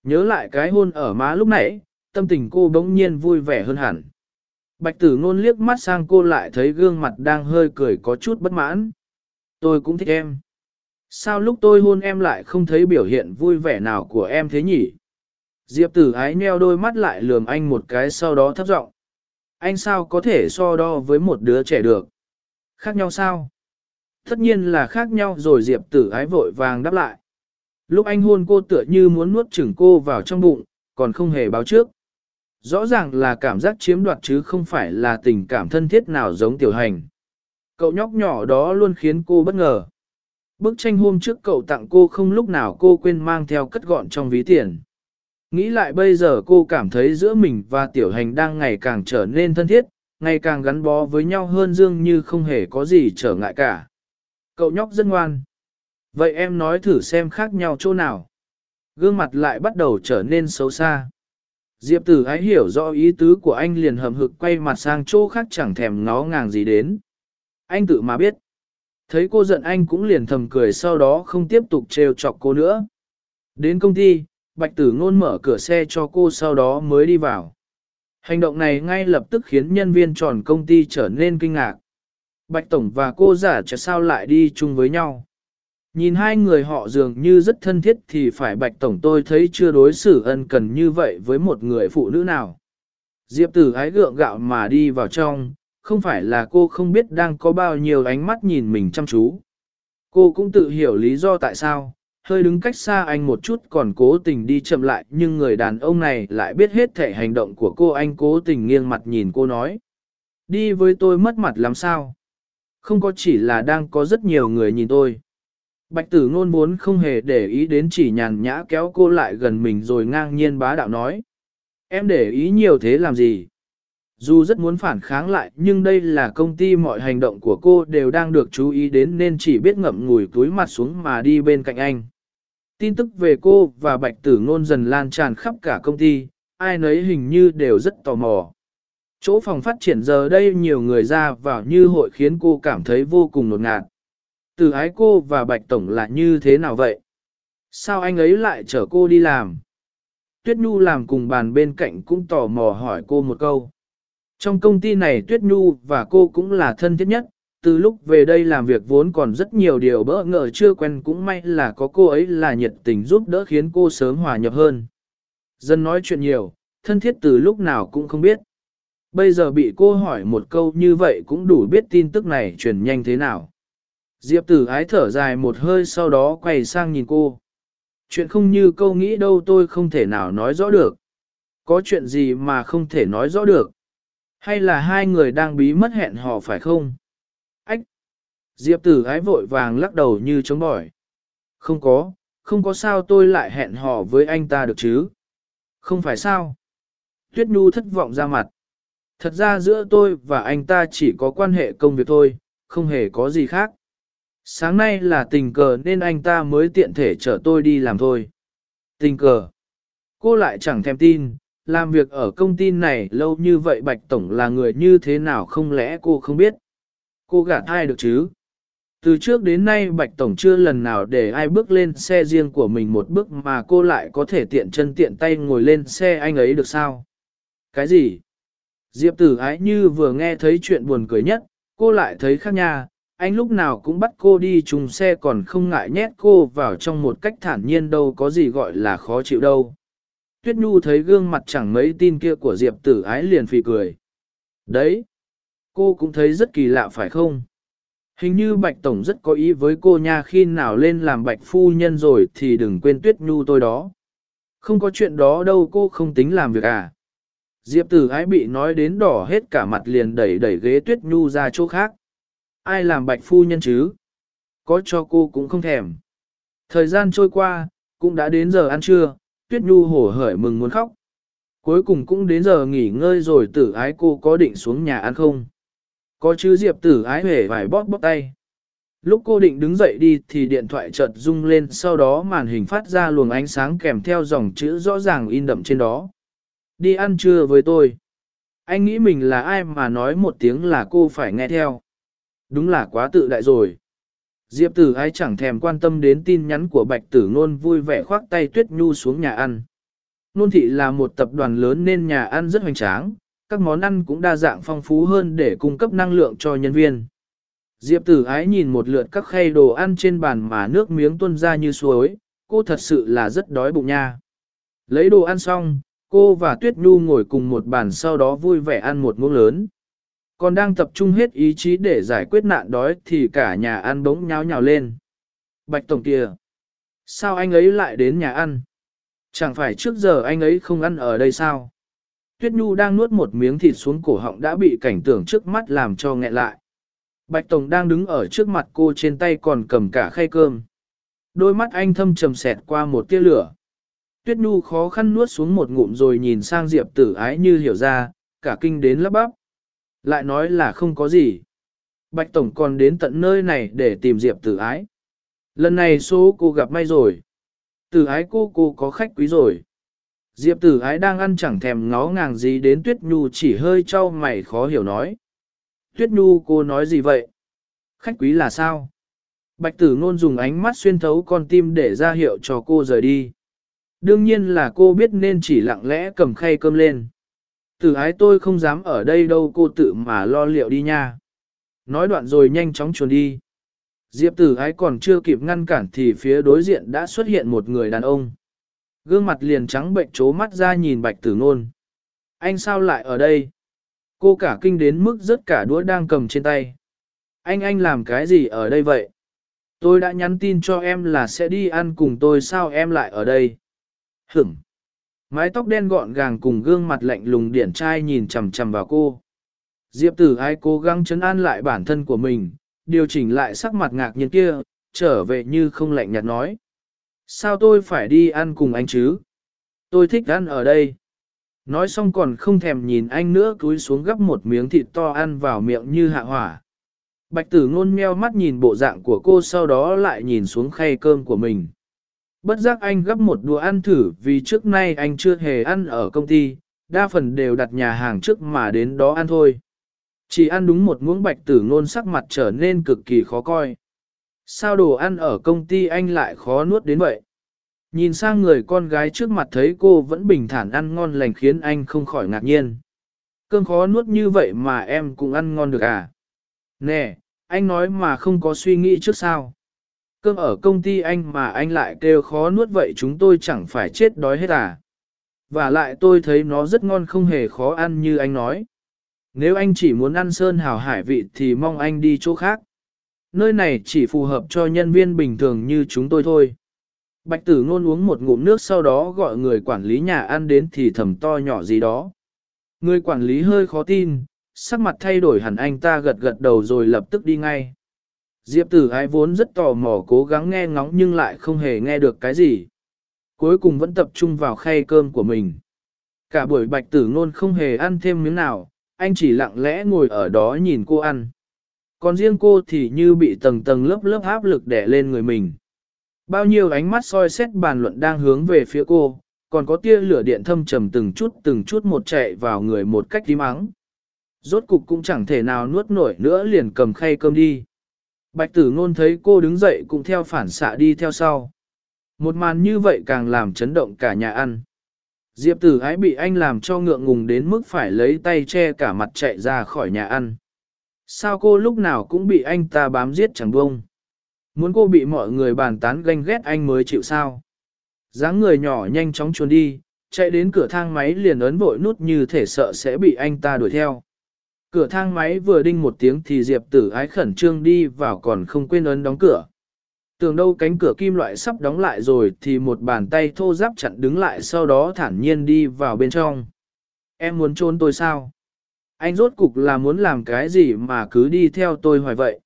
[SPEAKER 1] Nhớ lại cái hôn ở má lúc nãy, tâm tình cô bỗng nhiên vui vẻ hơn hẳn. Bạch tử ngôn liếc mắt sang cô lại thấy gương mặt đang hơi cười có chút bất mãn. Tôi cũng thích em. Sao lúc tôi hôn em lại không thấy biểu hiện vui vẻ nào của em thế nhỉ? Diệp tử ái nheo đôi mắt lại lườm anh một cái sau đó thấp giọng. Anh sao có thể so đo với một đứa trẻ được? Khác nhau sao? Tất nhiên là khác nhau rồi Diệp tử ái vội vàng đáp lại. Lúc anh hôn cô tựa như muốn nuốt chửng cô vào trong bụng, còn không hề báo trước. Rõ ràng là cảm giác chiếm đoạt chứ không phải là tình cảm thân thiết nào giống tiểu hành. Cậu nhóc nhỏ đó luôn khiến cô bất ngờ. Bức tranh hôm trước cậu tặng cô không lúc nào cô quên mang theo cất gọn trong ví tiền. Nghĩ lại bây giờ cô cảm thấy giữa mình và tiểu hành đang ngày càng trở nên thân thiết, ngày càng gắn bó với nhau hơn dương như không hề có gì trở ngại cả. Cậu nhóc rất ngoan. Vậy em nói thử xem khác nhau chỗ nào. Gương mặt lại bắt đầu trở nên xấu xa. Diệp tử ái hiểu rõ ý tứ của anh liền hầm hực quay mặt sang chỗ khác chẳng thèm ngó ngàng gì đến. Anh tự mà biết. Thấy cô giận anh cũng liền thầm cười sau đó không tiếp tục trêu chọc cô nữa. Đến công ty, bạch tử ngôn mở cửa xe cho cô sau đó mới đi vào. Hành động này ngay lập tức khiến nhân viên tròn công ty trở nên kinh ngạc. Bạch Tổng và cô giả cho sao lại đi chung với nhau. Nhìn hai người họ dường như rất thân thiết thì phải Bạch Tổng tôi thấy chưa đối xử ân cần như vậy với một người phụ nữ nào. Diệp tử ái gượng gạo mà đi vào trong, không phải là cô không biết đang có bao nhiêu ánh mắt nhìn mình chăm chú. Cô cũng tự hiểu lý do tại sao, hơi đứng cách xa anh một chút còn cố tình đi chậm lại, nhưng người đàn ông này lại biết hết thể hành động của cô anh cố tình nghiêng mặt nhìn cô nói. Đi với tôi mất mặt làm sao? Không có chỉ là đang có rất nhiều người nhìn tôi. Bạch tử ngôn muốn không hề để ý đến chỉ nhàn nhã kéo cô lại gần mình rồi ngang nhiên bá đạo nói. Em để ý nhiều thế làm gì? Dù rất muốn phản kháng lại, nhưng đây là công ty mọi hành động của cô đều đang được chú ý đến nên chỉ biết ngậm ngùi túi mặt xuống mà đi bên cạnh anh. Tin tức về cô và bạch tử ngôn dần lan tràn khắp cả công ty, ai nấy hình như đều rất tò mò. Chỗ phòng phát triển giờ đây nhiều người ra vào như hội khiến cô cảm thấy vô cùng nột ngạt. Từ ái cô và bạch tổng là như thế nào vậy? Sao anh ấy lại chở cô đi làm? Tuyết Nhu làm cùng bàn bên cạnh cũng tò mò hỏi cô một câu. Trong công ty này Tuyết Nhu và cô cũng là thân thiết nhất, từ lúc về đây làm việc vốn còn rất nhiều điều bỡ ngỡ chưa quen cũng may là có cô ấy là nhiệt tình giúp đỡ khiến cô sớm hòa nhập hơn. Dân nói chuyện nhiều, thân thiết từ lúc nào cũng không biết. Bây giờ bị cô hỏi một câu như vậy cũng đủ biết tin tức này truyền nhanh thế nào. Diệp tử ái thở dài một hơi sau đó quay sang nhìn cô. Chuyện không như câu nghĩ đâu tôi không thể nào nói rõ được. Có chuyện gì mà không thể nói rõ được. Hay là hai người đang bí mất hẹn hò phải không? Diệp tử ái vội vàng lắc đầu như chống bỏi. Không có, không có sao tôi lại hẹn hò với anh ta được chứ. Không phải sao? Tuyết Nhu thất vọng ra mặt. Thật ra giữa tôi và anh ta chỉ có quan hệ công việc thôi, không hề có gì khác. Sáng nay là tình cờ nên anh ta mới tiện thể chở tôi đi làm thôi. Tình cờ. Cô lại chẳng thèm tin, làm việc ở công ty này lâu như vậy Bạch Tổng là người như thế nào không lẽ cô không biết. Cô gạt ai được chứ? Từ trước đến nay Bạch Tổng chưa lần nào để ai bước lên xe riêng của mình một bước mà cô lại có thể tiện chân tiện tay ngồi lên xe anh ấy được sao? Cái gì? Diệp tử ái như vừa nghe thấy chuyện buồn cười nhất, cô lại thấy khác nha, anh lúc nào cũng bắt cô đi chung xe còn không ngại nhét cô vào trong một cách thản nhiên đâu có gì gọi là khó chịu đâu. Tuyết Nhu thấy gương mặt chẳng mấy tin kia của Diệp tử ái liền phì cười. Đấy, cô cũng thấy rất kỳ lạ phải không? Hình như Bạch Tổng rất có ý với cô nha khi nào lên làm Bạch Phu Nhân rồi thì đừng quên Tuyết Nhu tôi đó. Không có chuyện đó đâu cô không tính làm việc à. Diệp tử ái bị nói đến đỏ hết cả mặt liền đẩy đẩy ghế Tuyết Nhu ra chỗ khác. Ai làm Bạch Phu Nhân chứ? Có cho cô cũng không thèm. Thời gian trôi qua, cũng đã đến giờ ăn trưa, Tuyết Nhu hổ hởi mừng muốn khóc. Cuối cùng cũng đến giờ nghỉ ngơi rồi tử ái cô có định xuống nhà ăn không? Có chứ Diệp tử ái hề vài bóp bóp tay. Lúc cô định đứng dậy đi thì điện thoại chợt rung lên sau đó màn hình phát ra luồng ánh sáng kèm theo dòng chữ rõ ràng in đậm trên đó. Đi ăn trưa với tôi. Anh nghĩ mình là ai mà nói một tiếng là cô phải nghe theo. Đúng là quá tự đại rồi. Diệp tử ái chẳng thèm quan tâm đến tin nhắn của bạch tử ngôn vui vẻ khoác tay tuyết nhu xuống nhà ăn. Nôn thị là một tập đoàn lớn nên nhà ăn rất hoành tráng, các món ăn cũng đa dạng phong phú hơn để cung cấp năng lượng cho nhân viên. Diệp tử ái nhìn một lượt các khay đồ ăn trên bàn mà nước miếng tuôn ra như suối, cô thật sự là rất đói bụng nha. Lấy đồ ăn xong, cô và Tuyết Nhu ngồi cùng một bàn sau đó vui vẻ ăn một muỗng lớn. Còn đang tập trung hết ý chí để giải quyết nạn đói thì cả nhà ăn bỗng nháo nhào lên. Bạch Tổng kìa! Sao anh ấy lại đến nhà ăn? Chẳng phải trước giờ anh ấy không ăn ở đây sao? Tuyết Nhu đang nuốt một miếng thịt xuống cổ họng đã bị cảnh tượng trước mắt làm cho nghẹn lại. Bạch Tổng đang đứng ở trước mặt cô trên tay còn cầm cả khay cơm. Đôi mắt anh thâm trầm xẹt qua một tia lửa. Tuyết Nhu khó khăn nuốt xuống một ngụm rồi nhìn sang Diệp tử ái như hiểu ra, cả kinh đến lấp bắp. Lại nói là không có gì. Bạch Tổng còn đến tận nơi này để tìm Diệp tử ái. Lần này số cô gặp may rồi. Tử ái cô cô có khách quý rồi. Diệp tử ái đang ăn chẳng thèm ngó ngàng gì đến Tuyết Nhu chỉ hơi trao mày khó hiểu nói. Tuyết Nhu, cô nói gì vậy? Khách quý là sao? Bạch tử ngôn dùng ánh mắt xuyên thấu con tim để ra hiệu cho cô rời đi. Đương nhiên là cô biết nên chỉ lặng lẽ cầm khay cơm lên. Tử ái tôi không dám ở đây đâu, cô tự mà lo liệu đi nha. Nói đoạn rồi nhanh chóng chuồn đi. Diệp tử ái còn chưa kịp ngăn cản thì phía đối diện đã xuất hiện một người đàn ông. Gương mặt liền trắng bệnh trố mắt ra nhìn bạch tử ngôn. Anh sao lại ở đây? Cô cả kinh đến mức rớt cả đũa đang cầm trên tay. Anh anh làm cái gì ở đây vậy? Tôi đã nhắn tin cho em là sẽ đi ăn cùng tôi sao em lại ở đây? Hửng! Mái tóc đen gọn gàng cùng gương mặt lạnh lùng điển trai nhìn chằm chằm vào cô. Diệp tử ai cố gắng chấn an lại bản thân của mình, điều chỉnh lại sắc mặt ngạc nhiên kia, trở về như không lạnh nhạt nói. Sao tôi phải đi ăn cùng anh chứ? Tôi thích ăn ở đây. Nói xong còn không thèm nhìn anh nữa cúi xuống gấp một miếng thịt to ăn vào miệng như hạ hỏa. Bạch tử ngôn meo mắt nhìn bộ dạng của cô sau đó lại nhìn xuống khay cơm của mình. Bất giác anh gấp một đũa ăn thử vì trước nay anh chưa hề ăn ở công ty, đa phần đều đặt nhà hàng trước mà đến đó ăn thôi. Chỉ ăn đúng một muỗng bạch tử ngôn sắc mặt trở nên cực kỳ khó coi. Sao đồ ăn ở công ty anh lại khó nuốt đến vậy? Nhìn sang người con gái trước mặt thấy cô vẫn bình thản ăn ngon lành khiến anh không khỏi ngạc nhiên. Cơm khó nuốt như vậy mà em cũng ăn ngon được à? Nè, anh nói mà không có suy nghĩ trước sao? Cơm ở công ty anh mà anh lại kêu khó nuốt vậy chúng tôi chẳng phải chết đói hết à? Và lại tôi thấy nó rất ngon không hề khó ăn như anh nói. Nếu anh chỉ muốn ăn sơn hào hải vị thì mong anh đi chỗ khác. Nơi này chỉ phù hợp cho nhân viên bình thường như chúng tôi thôi. Bạch tử ngôn uống một ngụm nước sau đó gọi người quản lý nhà ăn đến thì thầm to nhỏ gì đó. Người quản lý hơi khó tin, sắc mặt thay đổi hẳn anh ta gật gật đầu rồi lập tức đi ngay. Diệp tử ái vốn rất tò mò cố gắng nghe ngóng nhưng lại không hề nghe được cái gì. Cuối cùng vẫn tập trung vào khay cơm của mình. Cả buổi bạch tử ngôn không hề ăn thêm miếng nào, anh chỉ lặng lẽ ngồi ở đó nhìn cô ăn. Còn riêng cô thì như bị tầng tầng lớp lớp áp lực đè lên người mình. Bao nhiêu ánh mắt soi xét bàn luận đang hướng về phía cô, còn có tia lửa điện thâm trầm từng chút từng chút một chạy vào người một cách tím ắng. Rốt cục cũng chẳng thể nào nuốt nổi nữa liền cầm khay cơm đi. Bạch tử ngôn thấy cô đứng dậy cũng theo phản xạ đi theo sau. Một màn như vậy càng làm chấn động cả nhà ăn. Diệp tử ái bị anh làm cho ngượng ngùng đến mức phải lấy tay che cả mặt chạy ra khỏi nhà ăn. Sao cô lúc nào cũng bị anh ta bám giết chẳng bông? Muốn cô bị mọi người bàn tán ganh ghét anh mới chịu sao? dáng người nhỏ nhanh chóng trốn đi, chạy đến cửa thang máy liền ấn vội nút như thể sợ sẽ bị anh ta đuổi theo. Cửa thang máy vừa đinh một tiếng thì Diệp tử ái khẩn trương đi vào còn không quên ấn đóng cửa. Tường đâu cánh cửa kim loại sắp đóng lại rồi thì một bàn tay thô giáp chặn đứng lại sau đó thản nhiên đi vào bên trong. Em muốn trốn tôi sao? Anh rốt cục là muốn làm cái gì mà cứ đi theo tôi hoài vậy?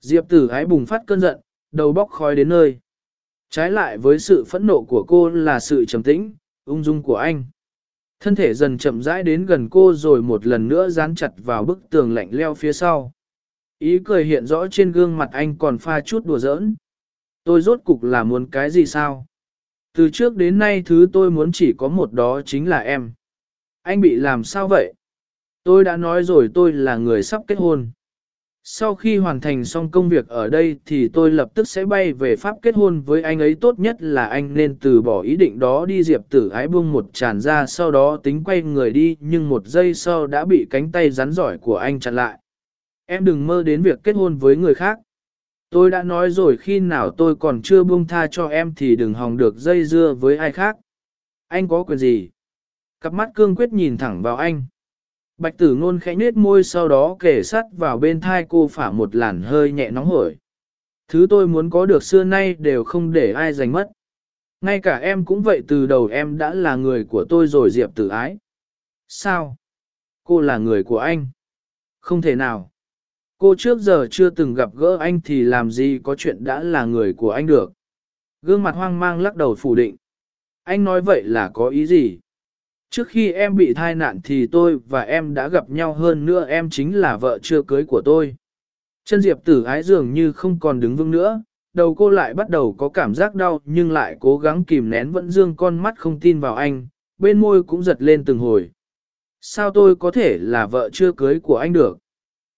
[SPEAKER 1] Diệp tử ái bùng phát cơn giận, đầu bóc khói đến nơi. Trái lại với sự phẫn nộ của cô là sự trầm tĩnh, ung dung của anh. Thân thể dần chậm rãi đến gần cô rồi một lần nữa dán chặt vào bức tường lạnh leo phía sau. Ý cười hiện rõ trên gương mặt anh còn pha chút đùa giỡn. Tôi rốt cục là muốn cái gì sao? Từ trước đến nay thứ tôi muốn chỉ có một đó chính là em. Anh bị làm sao vậy? Tôi đã nói rồi tôi là người sắp kết hôn. Sau khi hoàn thành xong công việc ở đây thì tôi lập tức sẽ bay về Pháp kết hôn với anh ấy tốt nhất là anh nên từ bỏ ý định đó đi diệp tử ái buông một tràn ra, sau đó tính quay người đi, nhưng một giây sau đã bị cánh tay rắn giỏi của anh chặn lại. Em đừng mơ đến việc kết hôn với người khác. Tôi đã nói rồi, khi nào tôi còn chưa buông tha cho em thì đừng hòng được dây dưa với ai khác. Anh có quyền gì? Cặp mắt cương quyết nhìn thẳng vào anh. Bạch tử ngôn khẽ nết môi sau đó kể sắt vào bên thai cô phả một làn hơi nhẹ nóng hổi. Thứ tôi muốn có được xưa nay đều không để ai giành mất. Ngay cả em cũng vậy từ đầu em đã là người của tôi rồi Diệp tử ái. Sao? Cô là người của anh? Không thể nào. Cô trước giờ chưa từng gặp gỡ anh thì làm gì có chuyện đã là người của anh được. Gương mặt hoang mang lắc đầu phủ định. Anh nói vậy là có ý gì? Trước khi em bị thai nạn thì tôi và em đã gặp nhau hơn nữa em chính là vợ chưa cưới của tôi. Chân Diệp tử ái dường như không còn đứng vững nữa, đầu cô lại bắt đầu có cảm giác đau nhưng lại cố gắng kìm nén vẫn dương con mắt không tin vào anh, bên môi cũng giật lên từng hồi. Sao tôi có thể là vợ chưa cưới của anh được?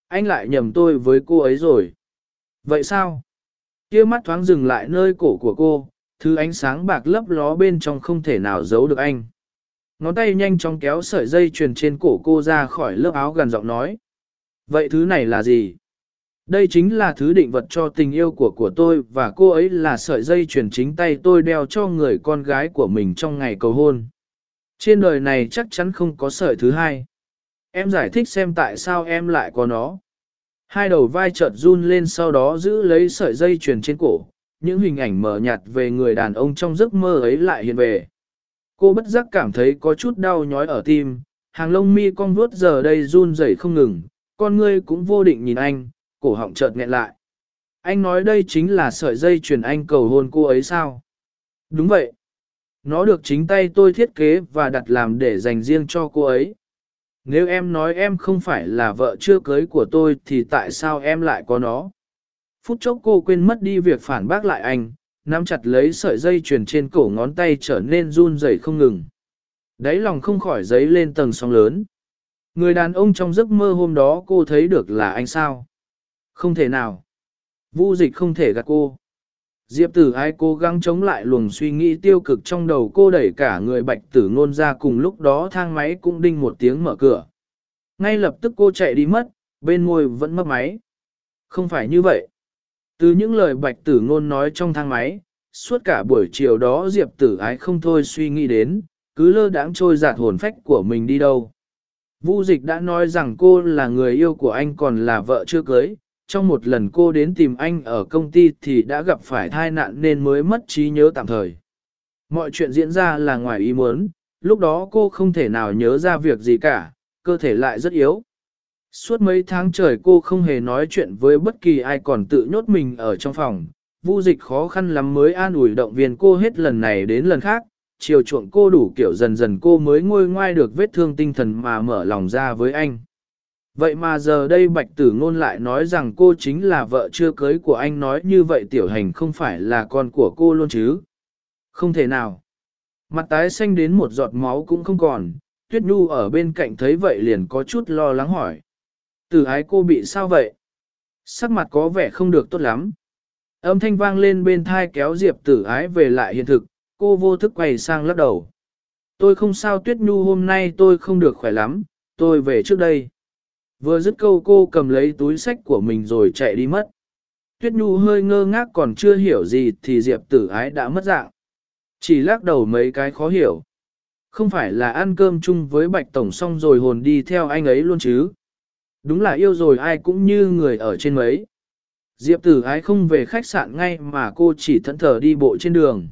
[SPEAKER 1] Anh lại nhầm tôi với cô ấy rồi. Vậy sao? Kia mắt thoáng dừng lại nơi cổ của cô, thứ ánh sáng bạc lấp ló bên trong không thể nào giấu được anh. Ngón tay nhanh chóng kéo sợi dây chuyền trên cổ cô ra khỏi lớp áo gần giọng nói. Vậy thứ này là gì? Đây chính là thứ định vật cho tình yêu của của tôi và cô ấy là sợi dây chuyền chính tay tôi đeo cho người con gái của mình trong ngày cầu hôn. Trên đời này chắc chắn không có sợi thứ hai. Em giải thích xem tại sao em lại có nó. Hai đầu vai chợt run lên sau đó giữ lấy sợi dây chuyền trên cổ. Những hình ảnh mờ nhạt về người đàn ông trong giấc mơ ấy lại hiện về. Cô bất giác cảm thấy có chút đau nhói ở tim, hàng lông mi con vuốt giờ đây run rẩy không ngừng, con ngươi cũng vô định nhìn anh, cổ họng chợt nghẹn lại. Anh nói đây chính là sợi dây truyền anh cầu hôn cô ấy sao? Đúng vậy. Nó được chính tay tôi thiết kế và đặt làm để dành riêng cho cô ấy. Nếu em nói em không phải là vợ chưa cưới của tôi thì tại sao em lại có nó? Phút chốc cô quên mất đi việc phản bác lại anh, nắm chặt lấy sợi dây chuyền trên cổ ngón tay trở nên run rẩy không ngừng. Đáy lòng không khỏi giấy lên tầng sóng lớn. Người đàn ông trong giấc mơ hôm đó cô thấy được là anh sao? Không thể nào. Vu dịch không thể gạt cô. Diệp tử ai cố gắng chống lại luồng suy nghĩ tiêu cực trong đầu cô đẩy cả người bạch tử ngôn ra cùng lúc đó thang máy cũng đinh một tiếng mở cửa. Ngay lập tức cô chạy đi mất, bên môi vẫn mất máy. Không phải như vậy. Từ những lời bạch tử ngôn nói trong thang máy, suốt cả buổi chiều đó Diệp tử ái không thôi suy nghĩ đến, cứ lơ đãng trôi giạt hồn phách của mình đi đâu. Vu dịch đã nói rằng cô là người yêu của anh còn là vợ chưa cưới, trong một lần cô đến tìm anh ở công ty thì đã gặp phải tai nạn nên mới mất trí nhớ tạm thời. Mọi chuyện diễn ra là ngoài ý muốn, lúc đó cô không thể nào nhớ ra việc gì cả, cơ thể lại rất yếu. Suốt mấy tháng trời cô không hề nói chuyện với bất kỳ ai còn tự nhốt mình ở trong phòng. Vu dịch khó khăn lắm mới an ủi động viên cô hết lần này đến lần khác, chiều chuộng cô đủ kiểu dần dần cô mới ngôi ngoai được vết thương tinh thần mà mở lòng ra với anh. Vậy mà giờ đây bạch tử ngôn lại nói rằng cô chính là vợ chưa cưới của anh nói như vậy tiểu hành không phải là con của cô luôn chứ. Không thể nào. Mặt tái xanh đến một giọt máu cũng không còn, Tuyết Nhu ở bên cạnh thấy vậy liền có chút lo lắng hỏi. Tử ái cô bị sao vậy? Sắc mặt có vẻ không được tốt lắm. Âm thanh vang lên bên thai kéo Diệp tử ái về lại hiện thực, cô vô thức quay sang lắc đầu. Tôi không sao Tuyết Nhu hôm nay tôi không được khỏe lắm, tôi về trước đây. Vừa dứt câu cô cầm lấy túi sách của mình rồi chạy đi mất. Tuyết Nhu hơi ngơ ngác còn chưa hiểu gì thì Diệp tử ái đã mất dạng. Chỉ lắc đầu mấy cái khó hiểu. Không phải là ăn cơm chung với Bạch Tổng xong rồi hồn đi theo anh ấy luôn chứ. Đúng là yêu rồi ai cũng như người ở trên mấy. Diệp tử ái không về khách sạn ngay mà cô chỉ thẫn thờ đi bộ trên đường.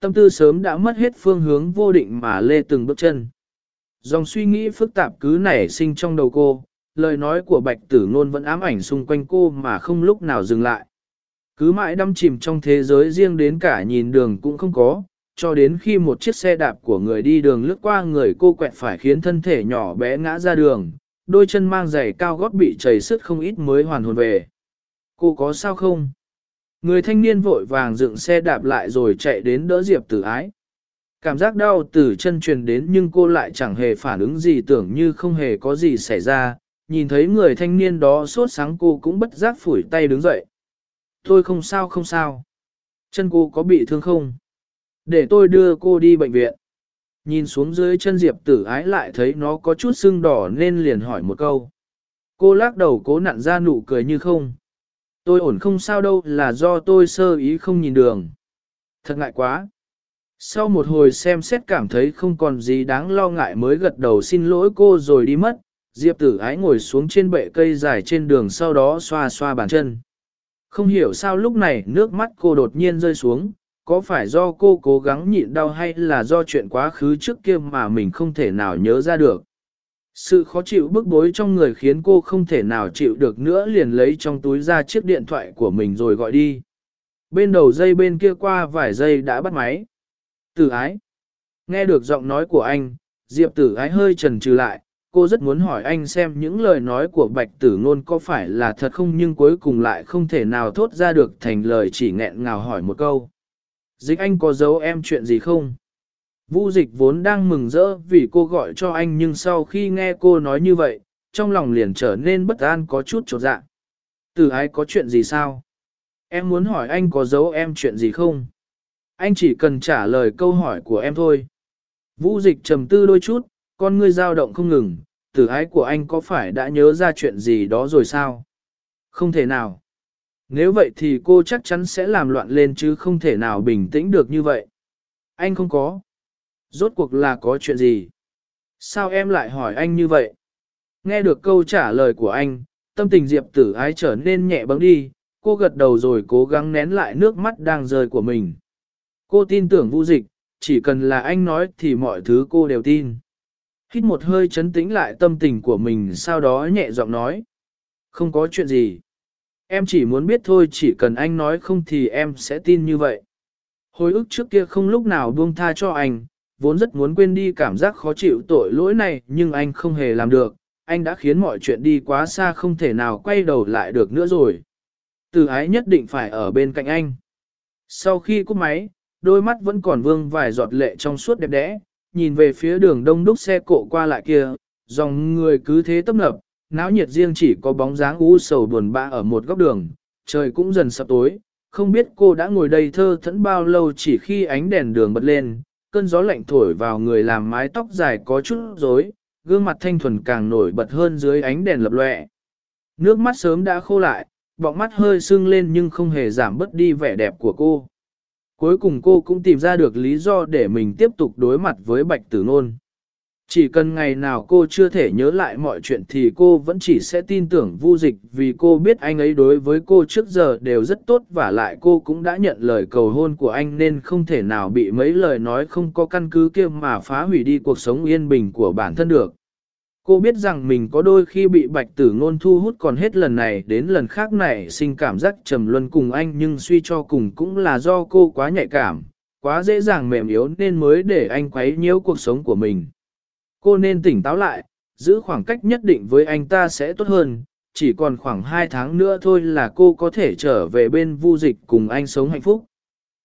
[SPEAKER 1] Tâm tư sớm đã mất hết phương hướng vô định mà lê từng bước chân. Dòng suy nghĩ phức tạp cứ nảy sinh trong đầu cô, lời nói của bạch tử ngôn vẫn ám ảnh xung quanh cô mà không lúc nào dừng lại. Cứ mãi đâm chìm trong thế giới riêng đến cả nhìn đường cũng không có, cho đến khi một chiếc xe đạp của người đi đường lướt qua người cô quẹt phải khiến thân thể nhỏ bé ngã ra đường, đôi chân mang giày cao gót bị chảy sức không ít mới hoàn hồn về. Cô có sao không? Người thanh niên vội vàng dựng xe đạp lại rồi chạy đến đỡ Diệp tử ái. Cảm giác đau từ chân truyền đến nhưng cô lại chẳng hề phản ứng gì tưởng như không hề có gì xảy ra. Nhìn thấy người thanh niên đó sốt sáng cô cũng bất giác phủi tay đứng dậy. Tôi không sao không sao. Chân cô có bị thương không? Để tôi đưa cô đi bệnh viện. Nhìn xuống dưới chân Diệp tử ái lại thấy nó có chút sưng đỏ nên liền hỏi một câu. Cô lắc đầu cố nặn ra nụ cười như không. Tôi ổn không sao đâu là do tôi sơ ý không nhìn đường. Thật ngại quá. Sau một hồi xem xét cảm thấy không còn gì đáng lo ngại mới gật đầu xin lỗi cô rồi đi mất, Diệp tử ái ngồi xuống trên bệ cây dài trên đường sau đó xoa xoa bàn chân. Không hiểu sao lúc này nước mắt cô đột nhiên rơi xuống, có phải do cô cố gắng nhịn đau hay là do chuyện quá khứ trước kia mà mình không thể nào nhớ ra được. Sự khó chịu bức bối trong người khiến cô không thể nào chịu được nữa liền lấy trong túi ra chiếc điện thoại của mình rồi gọi đi. Bên đầu dây bên kia qua vài giây đã bắt máy. Tử ái. Nghe được giọng nói của anh, Diệp tử ái hơi trần trừ lại, cô rất muốn hỏi anh xem những lời nói của bạch tử ngôn có phải là thật không nhưng cuối cùng lại không thể nào thốt ra được thành lời chỉ nghẹn ngào hỏi một câu. Dịch anh có giấu em chuyện gì không? Vu dịch vốn đang mừng rỡ vì cô gọi cho anh nhưng sau khi nghe cô nói như vậy, trong lòng liền trở nên bất an có chút trột dạ. Từ ái có chuyện gì sao? Em muốn hỏi anh có giấu em chuyện gì không? Anh chỉ cần trả lời câu hỏi của em thôi. Vũ dịch trầm tư đôi chút, con ngươi dao động không ngừng, tử ái của anh có phải đã nhớ ra chuyện gì đó rồi sao? Không thể nào. Nếu vậy thì cô chắc chắn sẽ làm loạn lên chứ không thể nào bình tĩnh được như vậy. Anh không có. Rốt cuộc là có chuyện gì? Sao em lại hỏi anh như vậy? Nghe được câu trả lời của anh, tâm tình Diệp tử ái trở nên nhẹ bẫng đi, cô gật đầu rồi cố gắng nén lại nước mắt đang rơi của mình. Cô tin tưởng vũ dịch, chỉ cần là anh nói thì mọi thứ cô đều tin. Hít một hơi chấn tĩnh lại tâm tình của mình sau đó nhẹ giọng nói. Không có chuyện gì. Em chỉ muốn biết thôi chỉ cần anh nói không thì em sẽ tin như vậy. Hồi ức trước kia không lúc nào buông tha cho anh, vốn rất muốn quên đi cảm giác khó chịu tội lỗi này nhưng anh không hề làm được, anh đã khiến mọi chuyện đi quá xa không thể nào quay đầu lại được nữa rồi. Từ ái nhất định phải ở bên cạnh anh. Sau khi cúp máy, đôi mắt vẫn còn vương vài giọt lệ trong suốt đẹp đẽ, nhìn về phía đường đông đúc xe cộ qua lại kia, dòng người cứ thế tấp nập, náo nhiệt riêng chỉ có bóng dáng u sầu buồn bã ở một góc đường, trời cũng dần sập tối, không biết cô đã ngồi đây thơ thẫn bao lâu chỉ khi ánh đèn đường bật lên, cơn gió lạnh thổi vào người làm mái tóc dài có chút rối, gương mặt thanh thuần càng nổi bật hơn dưới ánh đèn lập lòe. Nước mắt sớm đã khô lại, bọng mắt hơi sưng lên nhưng không hề giảm bớt đi vẻ đẹp của cô. Cuối cùng cô cũng tìm ra được lý do để mình tiếp tục đối mặt với bạch tử nôn. Chỉ cần ngày nào cô chưa thể nhớ lại mọi chuyện thì cô vẫn chỉ sẽ tin tưởng vu dịch vì cô biết anh ấy đối với cô trước giờ đều rất tốt và lại cô cũng đã nhận lời cầu hôn của anh nên không thể nào bị mấy lời nói không có căn cứ kia mà phá hủy đi cuộc sống yên bình của bản thân được. Cô biết rằng mình có đôi khi bị bạch tử ngôn thu hút còn hết lần này đến lần khác này sinh cảm giác trầm luân cùng anh nhưng suy cho cùng cũng là do cô quá nhạy cảm, quá dễ dàng mềm yếu nên mới để anh quấy nhiễu cuộc sống của mình. Cô nên tỉnh táo lại, giữ khoảng cách nhất định với anh ta sẽ tốt hơn, chỉ còn khoảng 2 tháng nữa thôi là cô có thể trở về bên vu dịch cùng anh sống hạnh phúc.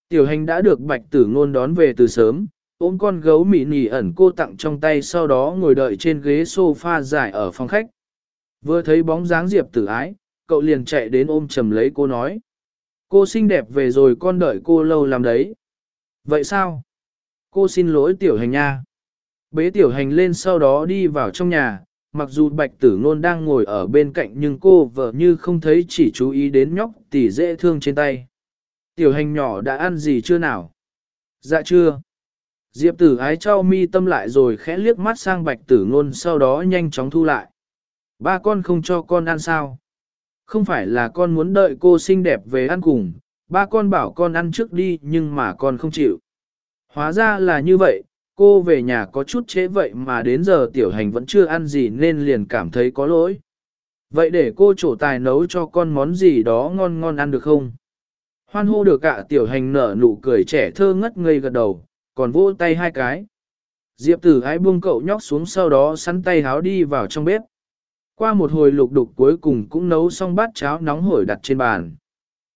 [SPEAKER 1] Tiểu hành đã được bạch tử ngôn đón về từ sớm, ôm con gấu mỉ nỉ ẩn cô tặng trong tay sau đó ngồi đợi trên ghế sofa dài ở phòng khách. Vừa thấy bóng dáng Diệp tử ái, cậu liền chạy đến ôm chầm lấy cô nói. Cô xinh đẹp về rồi con đợi cô lâu làm đấy. Vậy sao? Cô xin lỗi tiểu hành nha. Bế tiểu hành lên sau đó đi vào trong nhà, mặc dù bạch tử ngôn đang ngồi ở bên cạnh nhưng cô vợ như không thấy chỉ chú ý đến nhóc tỉ dễ thương trên tay. Tiểu hành nhỏ đã ăn gì chưa nào? Dạ chưa. Diệp tử ái trao mi tâm lại rồi khẽ liếc mắt sang bạch tử ngôn sau đó nhanh chóng thu lại. Ba con không cho con ăn sao? Không phải là con muốn đợi cô xinh đẹp về ăn cùng, ba con bảo con ăn trước đi nhưng mà con không chịu. Hóa ra là như vậy, cô về nhà có chút trễ vậy mà đến giờ tiểu hành vẫn chưa ăn gì nên liền cảm thấy có lỗi. Vậy để cô trổ tài nấu cho con món gì đó ngon ngon ăn được không? Hoan hô được cả tiểu hành nở nụ cười trẻ thơ ngất ngây gật đầu, còn vỗ tay hai cái. Diệp tử ái buông cậu nhóc xuống sau đó sắn tay háo đi vào trong bếp. Qua một hồi lục đục cuối cùng cũng nấu xong bát cháo nóng hổi đặt trên bàn.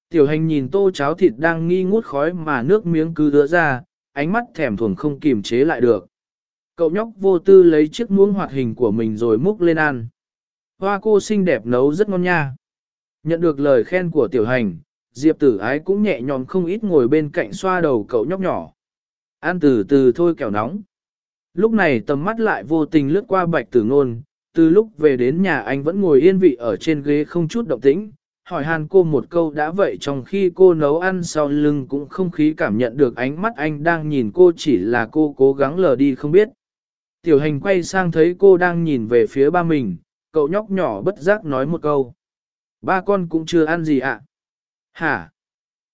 [SPEAKER 1] Tiểu hành nhìn tô cháo thịt đang nghi ngút khói mà nước miếng cứ đứa ra, ánh mắt thèm thuồng không kìm chế lại được. Cậu nhóc vô tư lấy chiếc muỗng hoạt hình của mình rồi múc lên ăn. Hoa cô xinh đẹp nấu rất ngon nha. Nhận được lời khen của tiểu hành, Diệp tử ái cũng nhẹ nhõm không ít ngồi bên cạnh xoa đầu cậu nhóc nhỏ. Ăn từ từ thôi kẻo nóng. Lúc này tầm mắt lại vô tình lướt qua bạch tử ngôn, từ lúc về đến nhà anh vẫn ngồi yên vị ở trên ghế không chút động tĩnh, hỏi hàn cô một câu đã vậy trong khi cô nấu ăn sau lưng cũng không khí cảm nhận được ánh mắt anh đang nhìn cô chỉ là cô cố gắng lờ đi không biết. Tiểu hành quay sang thấy cô đang nhìn về phía ba mình, cậu nhóc nhỏ bất giác nói một câu. Ba con cũng chưa ăn gì ạ. À? Hả?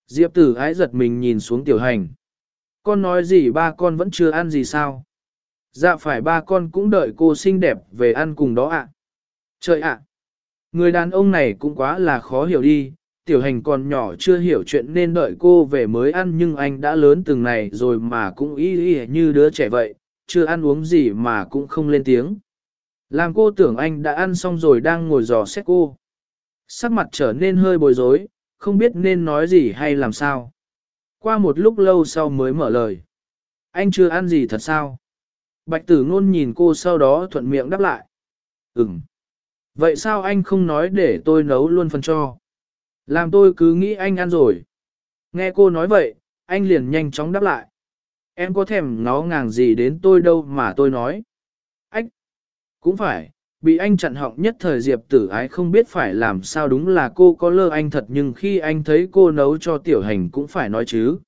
[SPEAKER 1] Diệp tử ái giật mình nhìn xuống tiểu hành. Con nói gì ba con vẫn chưa ăn gì sao? Dạ phải ba con cũng đợi cô xinh đẹp về ăn cùng đó ạ. À? Trời ạ! Người đàn ông này cũng quá là khó hiểu đi, tiểu hành còn nhỏ chưa hiểu chuyện nên đợi cô về mới ăn nhưng anh đã lớn từng này rồi mà cũng y y như đứa trẻ vậy, chưa ăn uống gì mà cũng không lên tiếng. Làm cô tưởng anh đã ăn xong rồi đang ngồi dò xét cô. Sắc mặt trở nên hơi bối rối, không biết nên nói gì hay làm sao. Qua một lúc lâu sau mới mở lời. Anh chưa ăn gì thật sao? Bạch tử ngôn nhìn cô sau đó thuận miệng đáp lại. Ừm. Vậy sao anh không nói để tôi nấu luôn phần cho? Làm tôi cứ nghĩ anh ăn rồi. Nghe cô nói vậy, anh liền nhanh chóng đáp lại. Em có thèm nó ngàng gì đến tôi đâu mà tôi nói. Ách! Cũng phải, bị anh chặn họng nhất thời diệp tử ái không biết phải làm sao đúng là cô có lơ anh thật nhưng khi anh thấy cô nấu cho tiểu hành cũng phải nói chứ.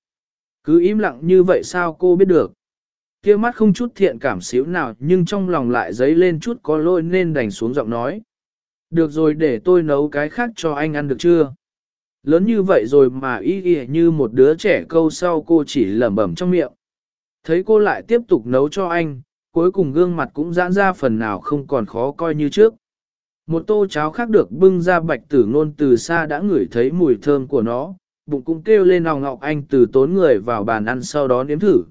[SPEAKER 1] Cứ im lặng như vậy sao cô biết được. kia mắt không chút thiện cảm xíu nào nhưng trong lòng lại dấy lên chút có lỗi nên đành xuống giọng nói. Được rồi để tôi nấu cái khác cho anh ăn được chưa? Lớn như vậy rồi mà y y như một đứa trẻ câu sau cô chỉ lẩm bẩm trong miệng. Thấy cô lại tiếp tục nấu cho anh, cuối cùng gương mặt cũng giãn ra phần nào không còn khó coi như trước. Một tô cháo khác được bưng ra bạch tử ngôn từ xa đã ngửi thấy mùi thơm của nó, bụng cũng kêu lên nòng ngọc anh từ tốn người vào bàn ăn sau đó nếm thử.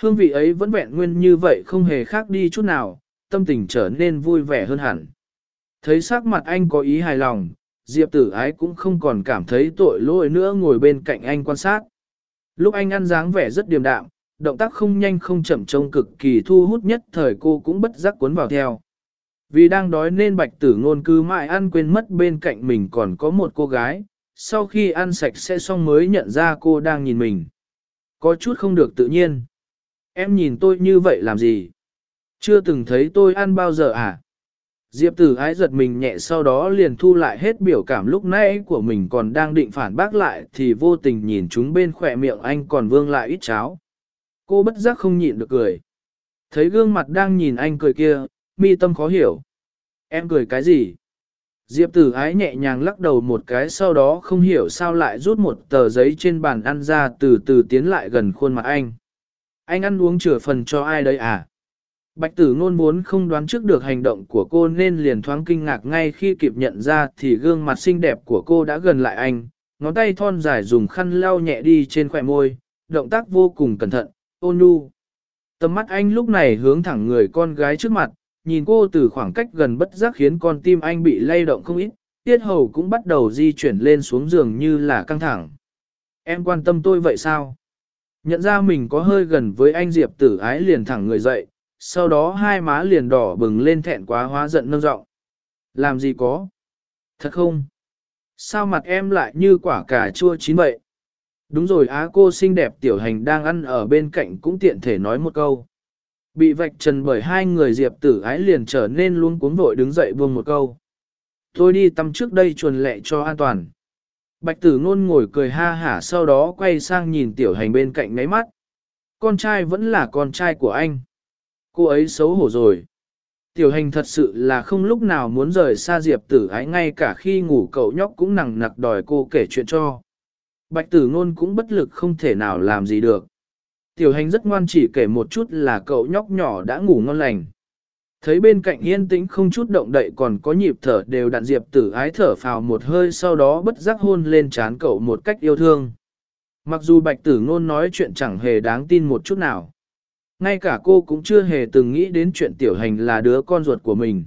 [SPEAKER 1] Hương vị ấy vẫn vẹn nguyên như vậy không hề khác đi chút nào, tâm tình trở nên vui vẻ hơn hẳn. Thấy sắc mặt anh có ý hài lòng, Diệp tử ái cũng không còn cảm thấy tội lỗi nữa ngồi bên cạnh anh quan sát. Lúc anh ăn dáng vẻ rất điềm đạm, động tác không nhanh không chậm trông cực kỳ thu hút nhất thời cô cũng bất giác cuốn vào theo. Vì đang đói nên bạch tử ngôn cứ mãi ăn quên mất bên cạnh mình còn có một cô gái, sau khi ăn sạch sẽ xong mới nhận ra cô đang nhìn mình. Có chút không được tự nhiên. Em nhìn tôi như vậy làm gì? Chưa từng thấy tôi ăn bao giờ à? Diệp tử ái giật mình nhẹ sau đó liền thu lại hết biểu cảm lúc nãy của mình còn đang định phản bác lại thì vô tình nhìn chúng bên khỏe miệng anh còn vương lại ít cháo. Cô bất giác không nhịn được cười. Thấy gương mặt đang nhìn anh cười kia, mi tâm khó hiểu. Em cười cái gì? Diệp tử ái nhẹ nhàng lắc đầu một cái sau đó không hiểu sao lại rút một tờ giấy trên bàn ăn ra từ từ tiến lại gần khuôn mặt anh. Anh ăn uống chừa phần cho ai đấy à? Bạch tử ngôn muốn không đoán trước được hành động của cô nên liền thoáng kinh ngạc ngay khi kịp nhận ra thì gương mặt xinh đẹp của cô đã gần lại anh, ngón tay thon dài dùng khăn lau nhẹ đi trên khỏe môi, động tác vô cùng cẩn thận, ôn nhu. Tầm mắt anh lúc này hướng thẳng người con gái trước mặt, nhìn cô từ khoảng cách gần bất giác khiến con tim anh bị lay động không ít, tiết hầu cũng bắt đầu di chuyển lên xuống giường như là căng thẳng. Em quan tâm tôi vậy sao? Nhận ra mình có hơi gần với anh Diệp tử ái liền thẳng người dậy, sau đó hai má liền đỏ bừng lên thẹn quá hóa giận nâng giọng. Làm gì có? Thật không? Sao mặt em lại như quả cà chua chín vậy? Đúng rồi á, cô xinh đẹp tiểu hành đang ăn ở bên cạnh cũng tiện thể nói một câu. Bị vạch trần bởi hai người diệp tử ái liền trở nên luôn cuống vội đứng dậy buông một câu. Tôi đi tắm trước đây chuồn lẹ cho an toàn. Bạch tử ngôn ngồi cười ha hả sau đó quay sang nhìn tiểu hành bên cạnh ngáy mắt. Con trai vẫn là con trai của anh. Cô ấy xấu hổ rồi. Tiểu hành thật sự là không lúc nào muốn rời xa diệp tử ái, ngay cả khi ngủ cậu nhóc cũng nặng nặc đòi cô kể chuyện cho. Bạch tử ngôn cũng bất lực không thể nào làm gì được. Tiểu hành rất ngoan chỉ kể một chút là cậu nhóc nhỏ đã ngủ ngon lành. Thấy bên cạnh yên tĩnh không chút động đậy còn có nhịp thở đều đặn, diệp tử ái thở phào một hơi sau đó bất giác hôn lên trán cậu một cách yêu thương. Mặc dù bạch tử ngôn nói chuyện chẳng hề đáng tin một chút nào. Ngay cả cô cũng chưa hề từng nghĩ đến chuyện tiểu hành là đứa con ruột của mình.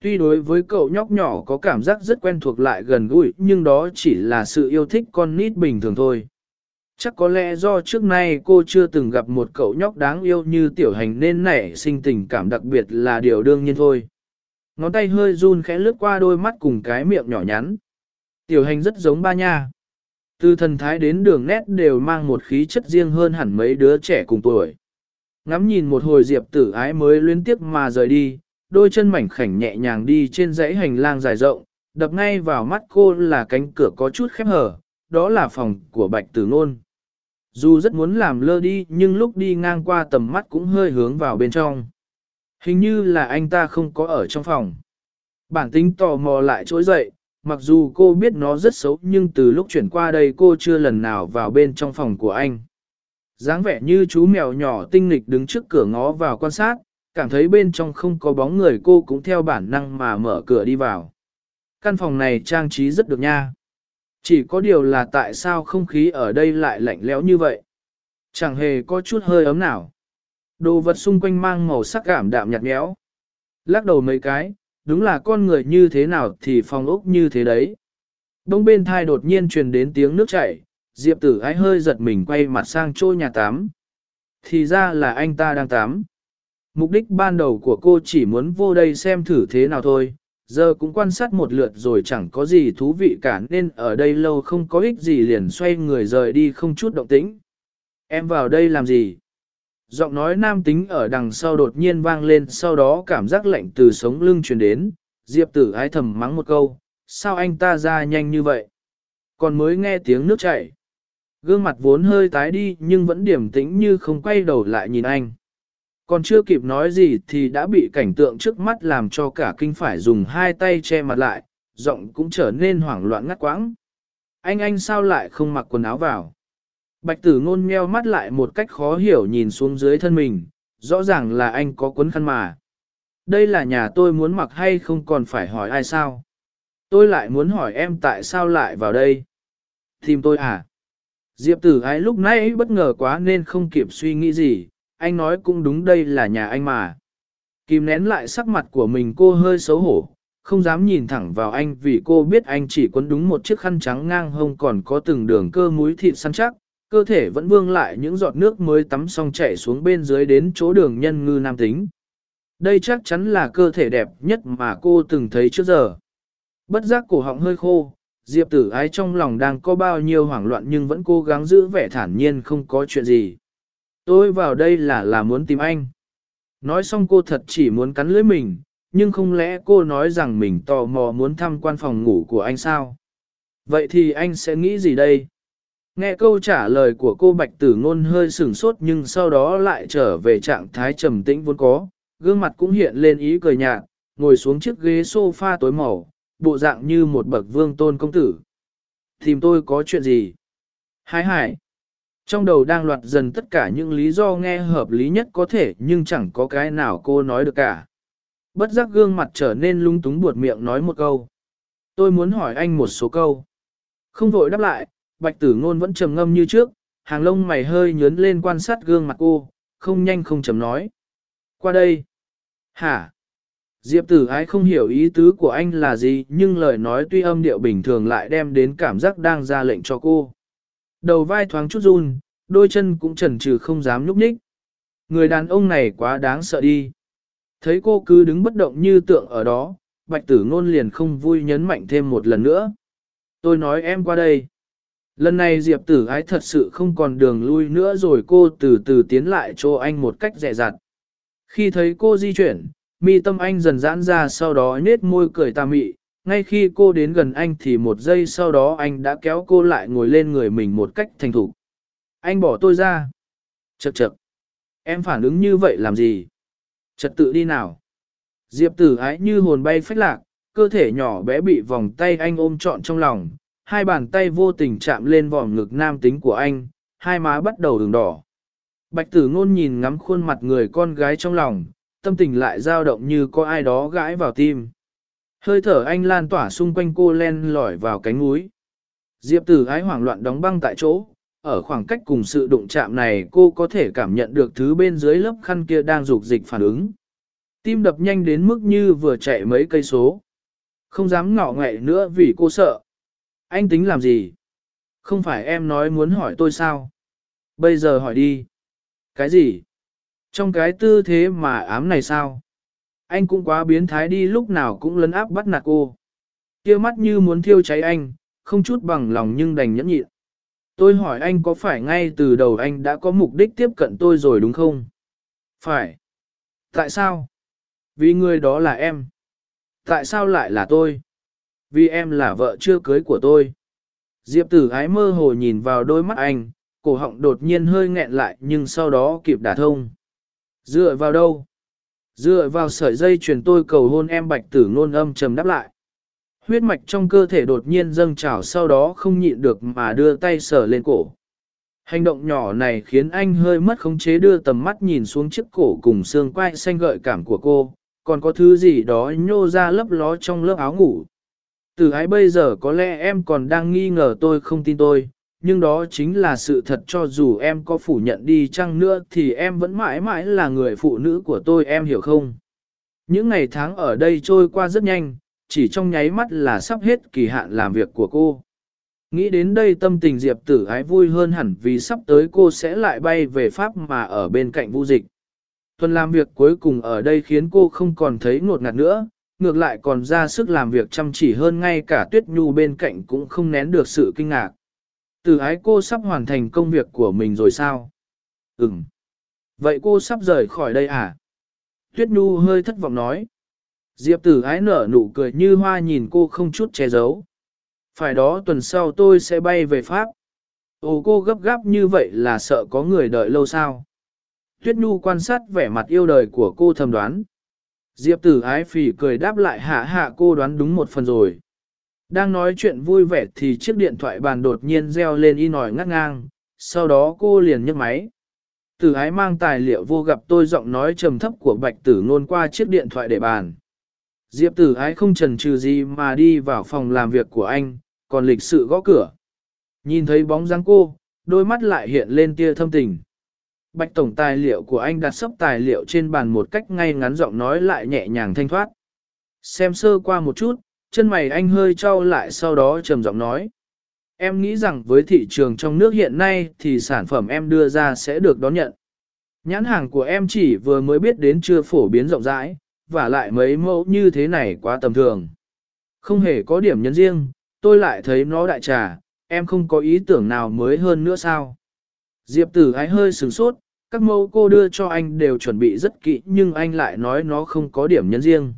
[SPEAKER 1] Tuy đối với cậu nhóc nhỏ có cảm giác rất quen thuộc lại gần gũi, nhưng đó chỉ là sự yêu thích con nít bình thường thôi. Chắc có lẽ do trước nay cô chưa từng gặp một cậu nhóc đáng yêu như tiểu hành nên nảy sinh tình cảm đặc biệt là điều đương nhiên thôi. Ngón tay hơi run khẽ lướt qua đôi mắt cùng cái miệng nhỏ nhắn. Tiểu hành rất giống ba nha. Từ thần thái đến đường nét đều mang một khí chất riêng hơn hẳn mấy đứa trẻ cùng tuổi. Ngắm nhìn một hồi diệp tử ái mới luyến tiếp mà rời đi, đôi chân mảnh khảnh nhẹ nhàng đi trên dãy hành lang dài rộng, đập ngay vào mắt cô là cánh cửa có chút khép hở, đó là phòng của bạch tử ngôn. Dù rất muốn làm lơ đi nhưng lúc đi ngang qua tầm mắt cũng hơi hướng vào bên trong. Hình như là anh ta không có ở trong phòng. Bản tính tò mò lại trỗi dậy, mặc dù cô biết nó rất xấu nhưng từ lúc chuyển qua đây cô chưa lần nào vào bên trong phòng của anh dáng vẻ như chú mèo nhỏ tinh nghịch đứng trước cửa ngó vào quan sát, cảm thấy bên trong không có bóng người cô cũng theo bản năng mà mở cửa đi vào. Căn phòng này trang trí rất được nha. Chỉ có điều là tại sao không khí ở đây lại lạnh lẽo như vậy. Chẳng hề có chút hơi ấm nào. Đồ vật xung quanh mang màu sắc cảm đạm nhạt nhẽo. Lắc đầu mấy cái, đúng là con người như thế nào thì phòng ốc như thế đấy. Đông bên thai đột nhiên truyền đến tiếng nước chảy, Diệp tử ái hơi giật mình quay mặt sang chỗ nhà tắm. Thì ra là anh ta đang tắm. Mục đích ban đầu của cô chỉ muốn vô đây xem thử thế nào thôi, giờ cũng quan sát một lượt rồi chẳng có gì thú vị cả nên ở đây lâu không có ích gì liền xoay người rời đi không chút động tĩnh. Em vào đây làm gì? Giọng nói nam tính ở đằng sau đột nhiên vang lên sau đó cảm giác lạnh từ sống lưng truyền đến, Diệp tử ái thầm mắng một câu, sao anh ta ra nhanh như vậy? Còn mới nghe tiếng nước chảy. Gương mặt vốn hơi tái đi nhưng vẫn điềm tĩnh như không quay đầu lại nhìn anh. Còn chưa kịp nói gì thì đã bị cảnh tượng trước mắt làm cho cả kinh phải dùng hai tay che mặt lại, giọng cũng trở nên hoảng loạn ngắt quãng. Anh anh sao lại không mặc quần áo vào? Bạch tử ngôn meo mắt lại một cách khó hiểu nhìn xuống dưới thân mình, rõ ràng là anh có cuốn khăn mà. Đây là nhà tôi muốn mặc hay không còn phải hỏi ai sao? Tôi lại muốn hỏi em tại sao lại vào đây? Tìm tôi à? Diệp tử ái lúc nãy bất ngờ quá nên không kịp suy nghĩ gì, anh nói cũng đúng đây là nhà anh mà. Kìm nén lại sắc mặt của mình cô hơi xấu hổ, không dám nhìn thẳng vào anh vì cô biết anh chỉ quấn đúng một chiếc khăn trắng ngang hông còn có từng đường cơ múi thịt săn chắc, cơ thể vẫn vương lại những giọt nước mới tắm xong chảy xuống bên dưới đến chỗ đường nhân ngư nam tính. Đây chắc chắn là cơ thể đẹp nhất mà cô từng thấy trước giờ. Bất giác cổ họng hơi khô, Diệp tử ái trong lòng đang có bao nhiêu hoảng loạn nhưng vẫn cố gắng giữ vẻ thản nhiên không có chuyện gì. Tôi vào đây là là muốn tìm anh. Nói xong cô thật chỉ muốn cắn lưỡi mình, nhưng không lẽ cô nói rằng mình tò mò muốn thăm quan phòng ngủ của anh sao? Vậy thì anh sẽ nghĩ gì đây? Nghe câu trả lời của cô Bạch Tử Ngôn hơi sửng sốt nhưng sau đó lại trở về trạng thái trầm tĩnh vốn có, gương mặt cũng hiện lên ý cười nhạt, ngồi xuống chiếc ghế sofa tối màu, bộ dạng như một bậc vương tôn công tử. Tìm tôi có chuyện gì? Hải hải. Trong đầu đang loạt dần tất cả những lý do nghe hợp lý nhất có thể nhưng chẳng có cái nào cô nói được cả. Bất giác gương mặt trở nên lung túng buột miệng nói một câu. Tôi muốn hỏi anh một số câu. Không vội đáp lại, bạch tử ngôn vẫn trầm ngâm như trước, hàng lông mày hơi nhớn lên quan sát gương mặt cô, không nhanh không chầm nói. Qua đây. Hả? Diệp tử ái không hiểu ý tứ của anh là gì nhưng lời nói tuy âm điệu bình thường lại đem đến cảm giác đang ra lệnh cho cô. Đầu vai thoáng chút run, đôi chân cũng chần chừ không dám nhúc nhích. Người đàn ông này quá đáng sợ đi. Thấy cô cứ đứng bất động như tượng ở đó, bạch tử ngôn liền không vui nhấn mạnh thêm một lần nữa. Tôi nói em qua đây. Lần này Diệp tử ái thật sự không còn đường lui nữa rồi cô từ từ tiến lại cho anh một cách dè dặt. Khi thấy cô di chuyển, mi tâm anh dần giãn ra sau đó nết môi cười tà mị, ngay khi cô đến gần anh thì một giây sau đó anh đã kéo cô lại ngồi lên người mình một cách thành thục. Anh bỏ tôi ra. Chậc chậc. Em phản ứng như vậy làm gì? Trật tự đi nào. Diệp tử ái như hồn bay phách lạc, cơ thể nhỏ bé bị vòng tay anh ôm trọn trong lòng, hai bàn tay vô tình chạm lên vòng ngực nam tính của anh, hai má bắt đầu đường đỏ. Bạch tử ngôn nhìn ngắm khuôn mặt người con gái trong lòng, tâm tình lại dao động như có ai đó gãi vào tim. Hơi thở anh lan tỏa xung quanh cô len lỏi vào cánh núi. Diệp tử ái hoảng loạn đóng băng tại chỗ, ở khoảng cách cùng sự đụng chạm này cô có thể cảm nhận được thứ bên dưới lớp khăn kia đang dục dịch phản ứng. Tim đập nhanh đến mức như vừa chạy mấy cây số. Không dám ngọ ngậy nữa vì cô sợ. Anh tính làm gì? Không phải em nói muốn hỏi tôi sao? Bây giờ hỏi đi. Cái gì? Trong cái tư thế mà ám này sao? Anh cũng quá biến thái đi lúc nào cũng lấn áp bắt nạt cô. kia mắt như muốn thiêu cháy anh, không chút bằng lòng nhưng đành nhẫn nhịn. Tôi hỏi anh có phải ngay từ đầu anh đã có mục đích tiếp cận tôi rồi đúng không? Phải. Tại sao? Vì người đó là em. Tại sao lại là tôi? Vì em là vợ chưa cưới của tôi. Diệp tử ái mơ hồ nhìn vào đôi mắt anh, cổ họng đột nhiên hơi nghẹn lại nhưng sau đó kịp đả thông. Dựa vào đâu? Dựa vào sợi dây truyền tôi cầu hôn em bạch tử ngôn âm trầm đáp lại. Huyết mạch trong cơ thể đột nhiên dâng trào sau đó không nhịn được mà đưa tay sờ lên cổ. Hành động nhỏ này khiến anh hơi mất khống chế đưa tầm mắt nhìn xuống chiếc cổ cùng xương quai xanh gợi cảm của cô, còn có thứ gì đó nhô ra lấp ló trong lớp áo ngủ. Từ ái bây giờ có lẽ em còn đang nghi ngờ tôi không tin tôi, nhưng đó chính là sự thật cho dù em có phủ nhận đi chăng nữa thì em vẫn mãi mãi là người phụ nữ của tôi em hiểu không? Những ngày tháng ở đây trôi qua rất nhanh, chỉ trong nháy mắt là sắp hết kỳ hạn làm việc của cô. Nghĩ đến đây tâm tình Diệp tử ái vui hơn hẳn vì sắp tới cô sẽ lại bay về Pháp mà ở bên cạnh vu dịch. Tuần làm việc cuối cùng ở đây khiến cô không còn thấy ngột ngạt nữa, ngược lại còn ra sức làm việc chăm chỉ hơn ngay cả Tuyết Nhu bên cạnh cũng không nén được sự kinh ngạc. Từ ái cô sắp hoàn thành công việc của mình rồi sao? Ừm. Vậy cô sắp rời khỏi đây à? Tuyết Nhu hơi thất vọng nói. Diệp tử ái nở nụ cười như hoa nhìn cô không chút che giấu. Phải đó tuần sau tôi sẽ bay về Pháp. Ồ, cô gấp gáp như vậy là sợ có người đợi lâu sao? Tuyết Nhu quan sát vẻ mặt yêu đời của cô thầm đoán. Diệp tử ái phỉ cười đáp lại, hạ hạ, cô đoán đúng một phần rồi. Đang nói chuyện vui vẻ thì chiếc điện thoại bàn đột nhiên reo lên y nòi ngắt ngang, sau đó cô liền nhấc máy. Tử ái mang tài liệu vô gặp tôi giọng nói trầm thấp của bạch tử ngôn qua chiếc điện thoại để bàn. Diệp tử ái không chần chừ gì mà đi vào phòng làm việc của anh, còn lịch sự gõ cửa. Nhìn thấy bóng dáng cô, đôi mắt lại hiện lên tia thâm tình. Bạch tổng tài liệu của anh đặt sấp tài liệu trên bàn một cách ngay ngắn giọng nói lại nhẹ nhàng thanh thoát. Xem sơ qua một chút, chân mày anh hơi trao lại sau đó trầm giọng nói. Em nghĩ rằng với thị trường trong nước hiện nay thì sản phẩm em đưa ra sẽ được đón nhận. Nhãn hàng của em chỉ vừa mới biết đến chưa phổ biến rộng rãi, và lại mấy mẫu như thế này quá tầm thường. Không hề có điểm nhấn riêng, tôi lại thấy nó đại trà, em không có ý tưởng nào mới hơn nữa sao. Diệp tử ái hơi sửng sốt, các mẫu cô đưa cho anh đều chuẩn bị rất kỹ nhưng anh lại nói nó không có điểm nhấn riêng.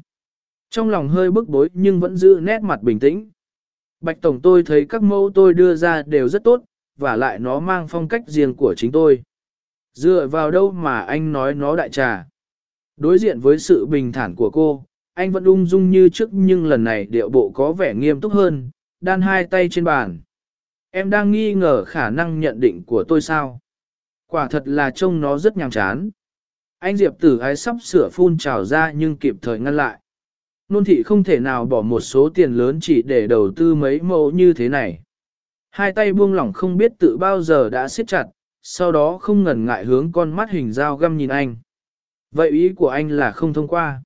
[SPEAKER 1] Trong lòng hơi bức bối nhưng vẫn giữ nét mặt bình tĩnh. Bạch Tổng tôi thấy các mẫu tôi đưa ra đều rất tốt, và lại nó mang phong cách riêng của chính tôi. Dựa vào đâu mà anh nói nó đại trà. Đối diện với sự bình thản của cô, anh vẫn ung dung như trước nhưng lần này điệu bộ có vẻ nghiêm túc hơn, đan hai tay trên bàn. Em đang nghi ngờ khả năng nhận định của tôi sao? Quả thật là trông nó rất nhàm chán. Anh Diệp tử ái sắp sửa phun trào ra nhưng kịp thời ngăn lại. Nôn thị không thể nào bỏ một số tiền lớn chỉ để đầu tư mấy mẫu như thế này. Hai tay buông lỏng không biết tự bao giờ đã siết chặt, sau đó không ngần ngại hướng con mắt hình dao găm nhìn anh. Vậy ý của anh là không thông qua.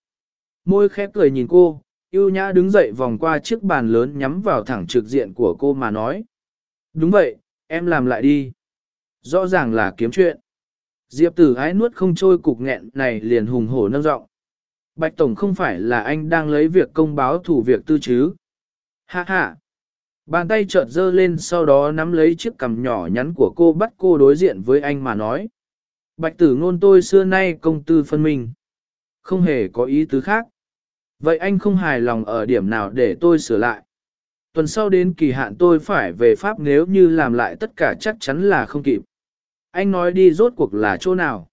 [SPEAKER 1] Môi khép cười nhìn cô, yêu nhã đứng dậy vòng qua chiếc bàn lớn nhắm vào thẳng trực diện của cô mà nói. Đúng vậy, em làm lại đi. Rõ ràng là kiếm chuyện. Diệp tử ái nuốt không trôi cục nghẹn này liền hùng hổ nâng giọng. Bạch Tổng không phải là anh đang lấy việc công báo thủ việc tư chứ. Ha ha. Bàn tay chợt dơ lên, sau đó nắm lấy chiếc cằm nhỏ nhắn của cô bắt cô đối diện với anh mà nói. Bạch tử ngôn tôi xưa nay công tư phân minh. Không hề có ý tứ khác. Vậy anh không hài lòng ở điểm nào để tôi sửa lại? Tuần sau đến kỳ hạn tôi phải về Pháp nếu như làm lại tất cả chắc chắn là không kịp. Anh nói đi rốt cuộc là chỗ nào?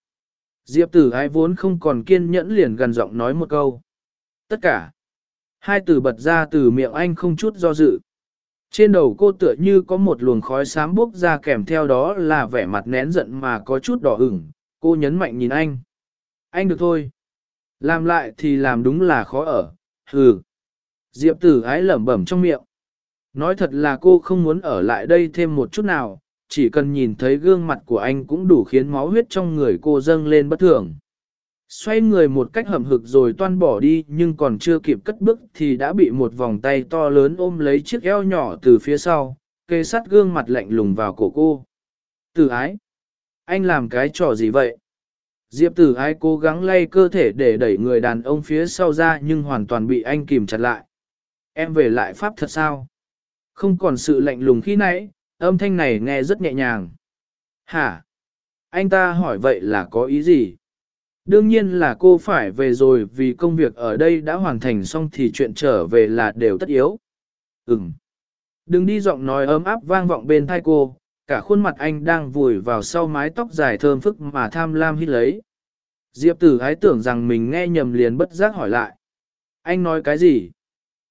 [SPEAKER 1] Diệp tử ái vốn không còn kiên nhẫn liền gần giọng nói một câu. Tất cả. Hai từ bật ra từ miệng anh không chút do dự. Trên đầu cô tựa như có một luồng khói xám bốc ra kèm theo đó là vẻ mặt nén giận mà có chút đỏ ửng. Cô nhấn mạnh nhìn anh. Anh được thôi. Làm lại thì làm đúng là khó ở. Hừ. Diệp tử ái lẩm bẩm trong miệng. Nói thật là cô không muốn ở lại đây thêm một chút nào, chỉ cần nhìn thấy gương mặt của anh cũng đủ khiến máu huyết trong người cô dâng lên bất thường. Xoay người một cách hầm hực rồi toan bỏ đi nhưng còn chưa kịp cất bước thì đã bị một vòng tay to lớn ôm lấy chiếc eo nhỏ từ phía sau, kê sát gương mặt lạnh lùng vào cổ cô. Tử ái! Anh làm cái trò gì vậy? Diệp tử ái cố gắng lay cơ thể để đẩy người đàn ông phía sau ra nhưng hoàn toàn bị anh kìm chặt lại. Em về lại Pháp thật sao? Không còn sự lạnh lùng khi nãy, âm thanh này nghe rất nhẹ nhàng. Hả? Anh ta hỏi vậy là có ý gì? Đương nhiên là cô phải về rồi vì công việc ở đây đã hoàn thành xong thì chuyện trở về là đều tất yếu. Ừm. Đừng đi giọng nói ấm áp vang vọng bên thai cô, cả khuôn mặt anh đang vùi vào sau mái tóc dài thơm phức mà tham lam hít lấy. Diệp tử ái tưởng rằng mình nghe nhầm liền bất giác hỏi lại. Anh nói cái gì?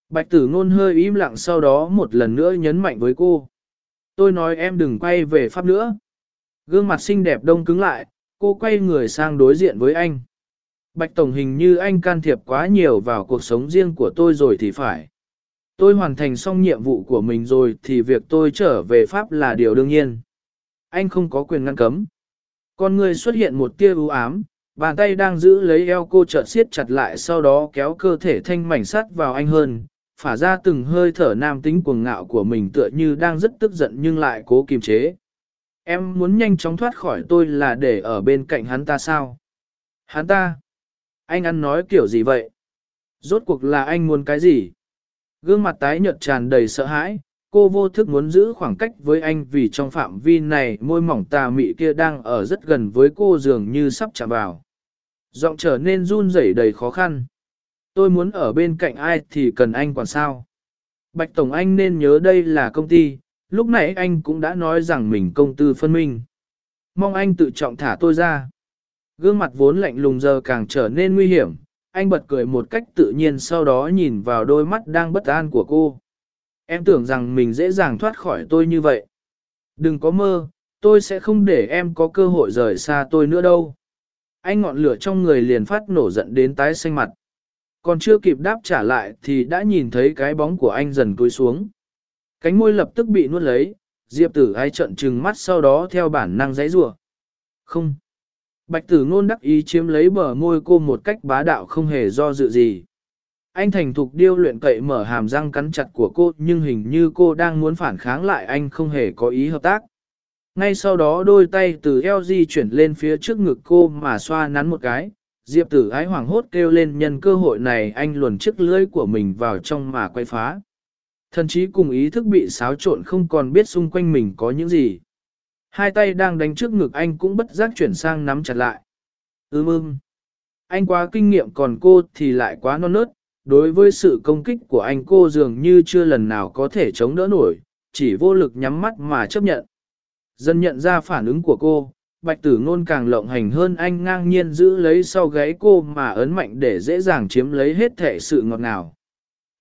[SPEAKER 1] Bạch tử ngôn hơi im lặng sau đó một lần nữa nhấn mạnh với cô. Tôi nói em đừng quay về Pháp nữa. Gương mặt xinh đẹp đông cứng lại, cô quay người sang đối diện với anh. Bạch Tổng hình như anh can thiệp quá nhiều vào cuộc sống riêng của tôi rồi thì phải. Tôi hoàn thành xong nhiệm vụ của mình rồi thì việc tôi trở về Pháp là điều đương nhiên. Anh không có quyền ngăn cấm. Con người xuất hiện một tia u ám, bàn tay đang giữ lấy eo cô chợt siết chặt lại sau đó kéo cơ thể thanh mảnh sắt vào anh hơn, phả ra từng hơi thở nam tính cuồng ngạo của mình tựa như đang rất tức giận nhưng lại cố kiềm chế. Em muốn nhanh chóng thoát khỏi tôi là để ở bên cạnh hắn ta sao? Hắn ta? Anh ăn nói kiểu gì vậy? Rốt cuộc là anh muốn cái gì? Gương mặt tái nhợt tràn đầy sợ hãi, cô vô thức muốn giữ khoảng cách với anh vì trong phạm vi này môi mỏng tà mị kia đang ở rất gần với cô dường như sắp chạm vào. Giọng trở nên run rẩy đầy khó khăn. Tôi muốn ở bên cạnh ai thì cần anh quản sao. Bạch Tổng Anh nên nhớ đây là công ty, lúc nãy anh cũng đã nói rằng mình công tư phân minh. Mong anh tự trọng thả tôi ra. Gương mặt vốn lạnh lùng giờ càng trở nên nguy hiểm, anh bật cười một cách tự nhiên sau đó nhìn vào đôi mắt đang bất an của cô. Em tưởng rằng mình dễ dàng thoát khỏi tôi như vậy. Đừng có mơ, tôi sẽ không để em có cơ hội rời xa tôi nữa đâu. Anh ngọn lửa trong người liền phát nổ giận đến tái xanh mặt. Còn chưa kịp đáp trả lại thì đã nhìn thấy cái bóng của anh dần cúi xuống. Cánh môi lập tức bị nuốt lấy, Diệp tử ai trận trừng mắt sau đó theo bản năng giấy rủa Không. Bạch tử ngôn đắc ý chiếm lấy bờ môi cô một cách bá đạo không hề do dự gì. Anh thành thục điêu luyện cậy mở hàm răng cắn chặt của cô nhưng hình như cô đang muốn phản kháng lại anh không hề có ý hợp tác. Ngay sau đó đôi tay từ eo di chuyển lên phía trước ngực cô mà xoa nắn một cái, Diệp tử ái hoảng hốt kêu lên nhân cơ hội này anh luồn chiếc lưỡi của mình vào trong mà quay phá. Thần chí cùng ý thức bị xáo trộn không còn biết xung quanh mình có những gì. Hai tay đang đánh trước ngực anh cũng bất giác chuyển sang nắm chặt lại. Ưm ưm. Anh quá kinh nghiệm còn cô thì lại quá non nớt, đối với sự công kích của anh cô dường như chưa lần nào có thể chống đỡ nổi, chỉ vô lực nhắm mắt mà chấp nhận. Dân nhận ra phản ứng của cô, bạch tử ngôn càng lộng hành hơn anh ngang nhiên giữ lấy sau gáy cô mà ấn mạnh để dễ dàng chiếm lấy hết thể sự ngọt ngào.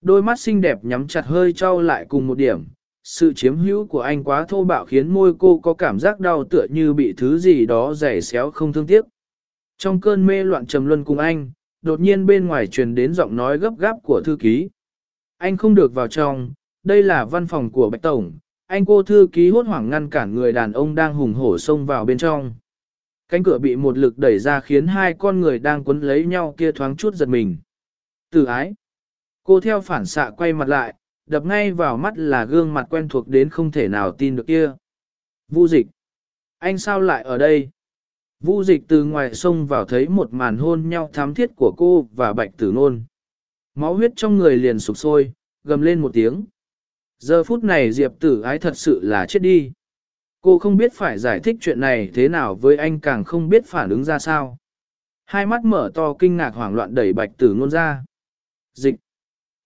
[SPEAKER 1] Đôi mắt xinh đẹp nhắm chặt hơi trao lại cùng một điểm, sự chiếm hữu của anh quá thô bạo khiến môi cô có cảm giác đau tựa như bị thứ gì đó rẻ xéo không thương tiếc. Trong cơn mê loạn trầm luân cùng anh, đột nhiên bên ngoài truyền đến giọng nói gấp gáp của thư ký. Anh không được vào trong, đây là văn phòng của Bạch Tổng, anh cô thư ký hốt hoảng ngăn cản người đàn ông đang hùng hổ xông vào bên trong. Cánh cửa bị một lực đẩy ra khiến hai con người đang quấn lấy nhau kia thoáng chút giật mình. Tử ái. Cô theo phản xạ quay mặt lại, đập ngay vào mắt là gương mặt quen thuộc đến không thể nào tin được kia. Vu dịch. Anh sao lại ở đây? Vu dịch từ ngoài sông vào thấy một màn hôn nhau thám thiết của cô và bạch tử nôn. Máu huyết trong người liền sụp sôi, gầm lên một tiếng. Giờ phút này Diệp tử ái thật sự là chết đi. Cô không biết phải giải thích chuyện này thế nào với anh càng không biết phản ứng ra sao. Hai mắt mở to kinh ngạc hoảng loạn đẩy bạch tử ngôn ra. Dịch.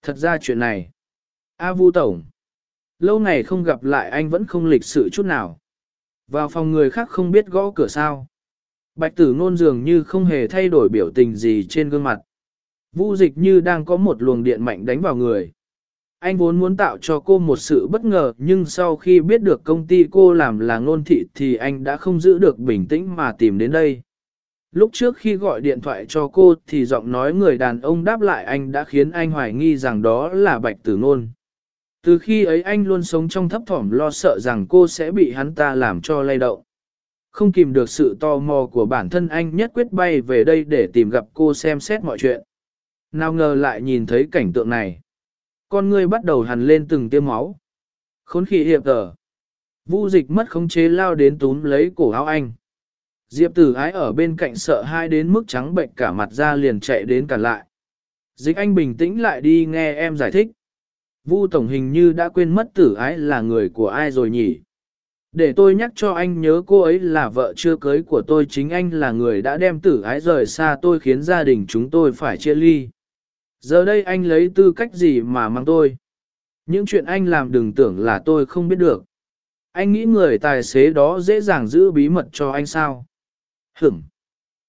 [SPEAKER 1] Thật ra chuyện này. A Vu Tổng. Lâu ngày không gặp lại anh vẫn không lịch sự chút nào. Vào phòng người khác không biết gõ cửa sao. Bạch tử ngôn dường như không hề thay đổi biểu tình gì trên gương mặt. Vu dịch như đang có một luồng điện mạnh đánh vào người. Anh vốn muốn tạo cho cô một sự bất ngờ, nhưng sau khi biết được công ty cô làm là ngôn thị thì anh đã không giữ được bình tĩnh mà tìm đến đây. Lúc trước khi gọi điện thoại cho cô thì giọng nói người đàn ông đáp lại anh đã khiến anh hoài nghi rằng đó là bạch tử ngôn. Từ khi ấy anh luôn sống trong thấp thỏm lo sợ rằng cô sẽ bị hắn ta làm cho lay động. Không kìm được sự tò mò của bản thân anh nhất quyết bay về đây để tìm gặp cô xem xét mọi chuyện. Nào ngờ lại nhìn thấy cảnh tượng này. Con ngươi bắt đầu hằn lên từng tiêm máu. Khốn khỉ hiệp tờ. Vu dịch mất khống chế lao đến túm lấy cổ áo anh. Diệp tử ái ở bên cạnh sợ hai đến mức trắng bệnh cả mặt ra liền chạy đến cản lại. Dịch anh bình tĩnh lại đi nghe em giải thích. Vu tổng hình như đã quên mất tử ái là người của ai rồi nhỉ? Để tôi nhắc cho anh nhớ cô ấy là vợ chưa cưới của tôi, chính anh là người đã đem tử ái rời xa tôi khiến gia đình chúng tôi phải chia ly. Giờ đây anh lấy tư cách gì mà mang tôi? Những chuyện anh làm đừng tưởng là tôi không biết được. Anh nghĩ người tài xế đó dễ dàng giữ bí mật cho anh sao? Hửm!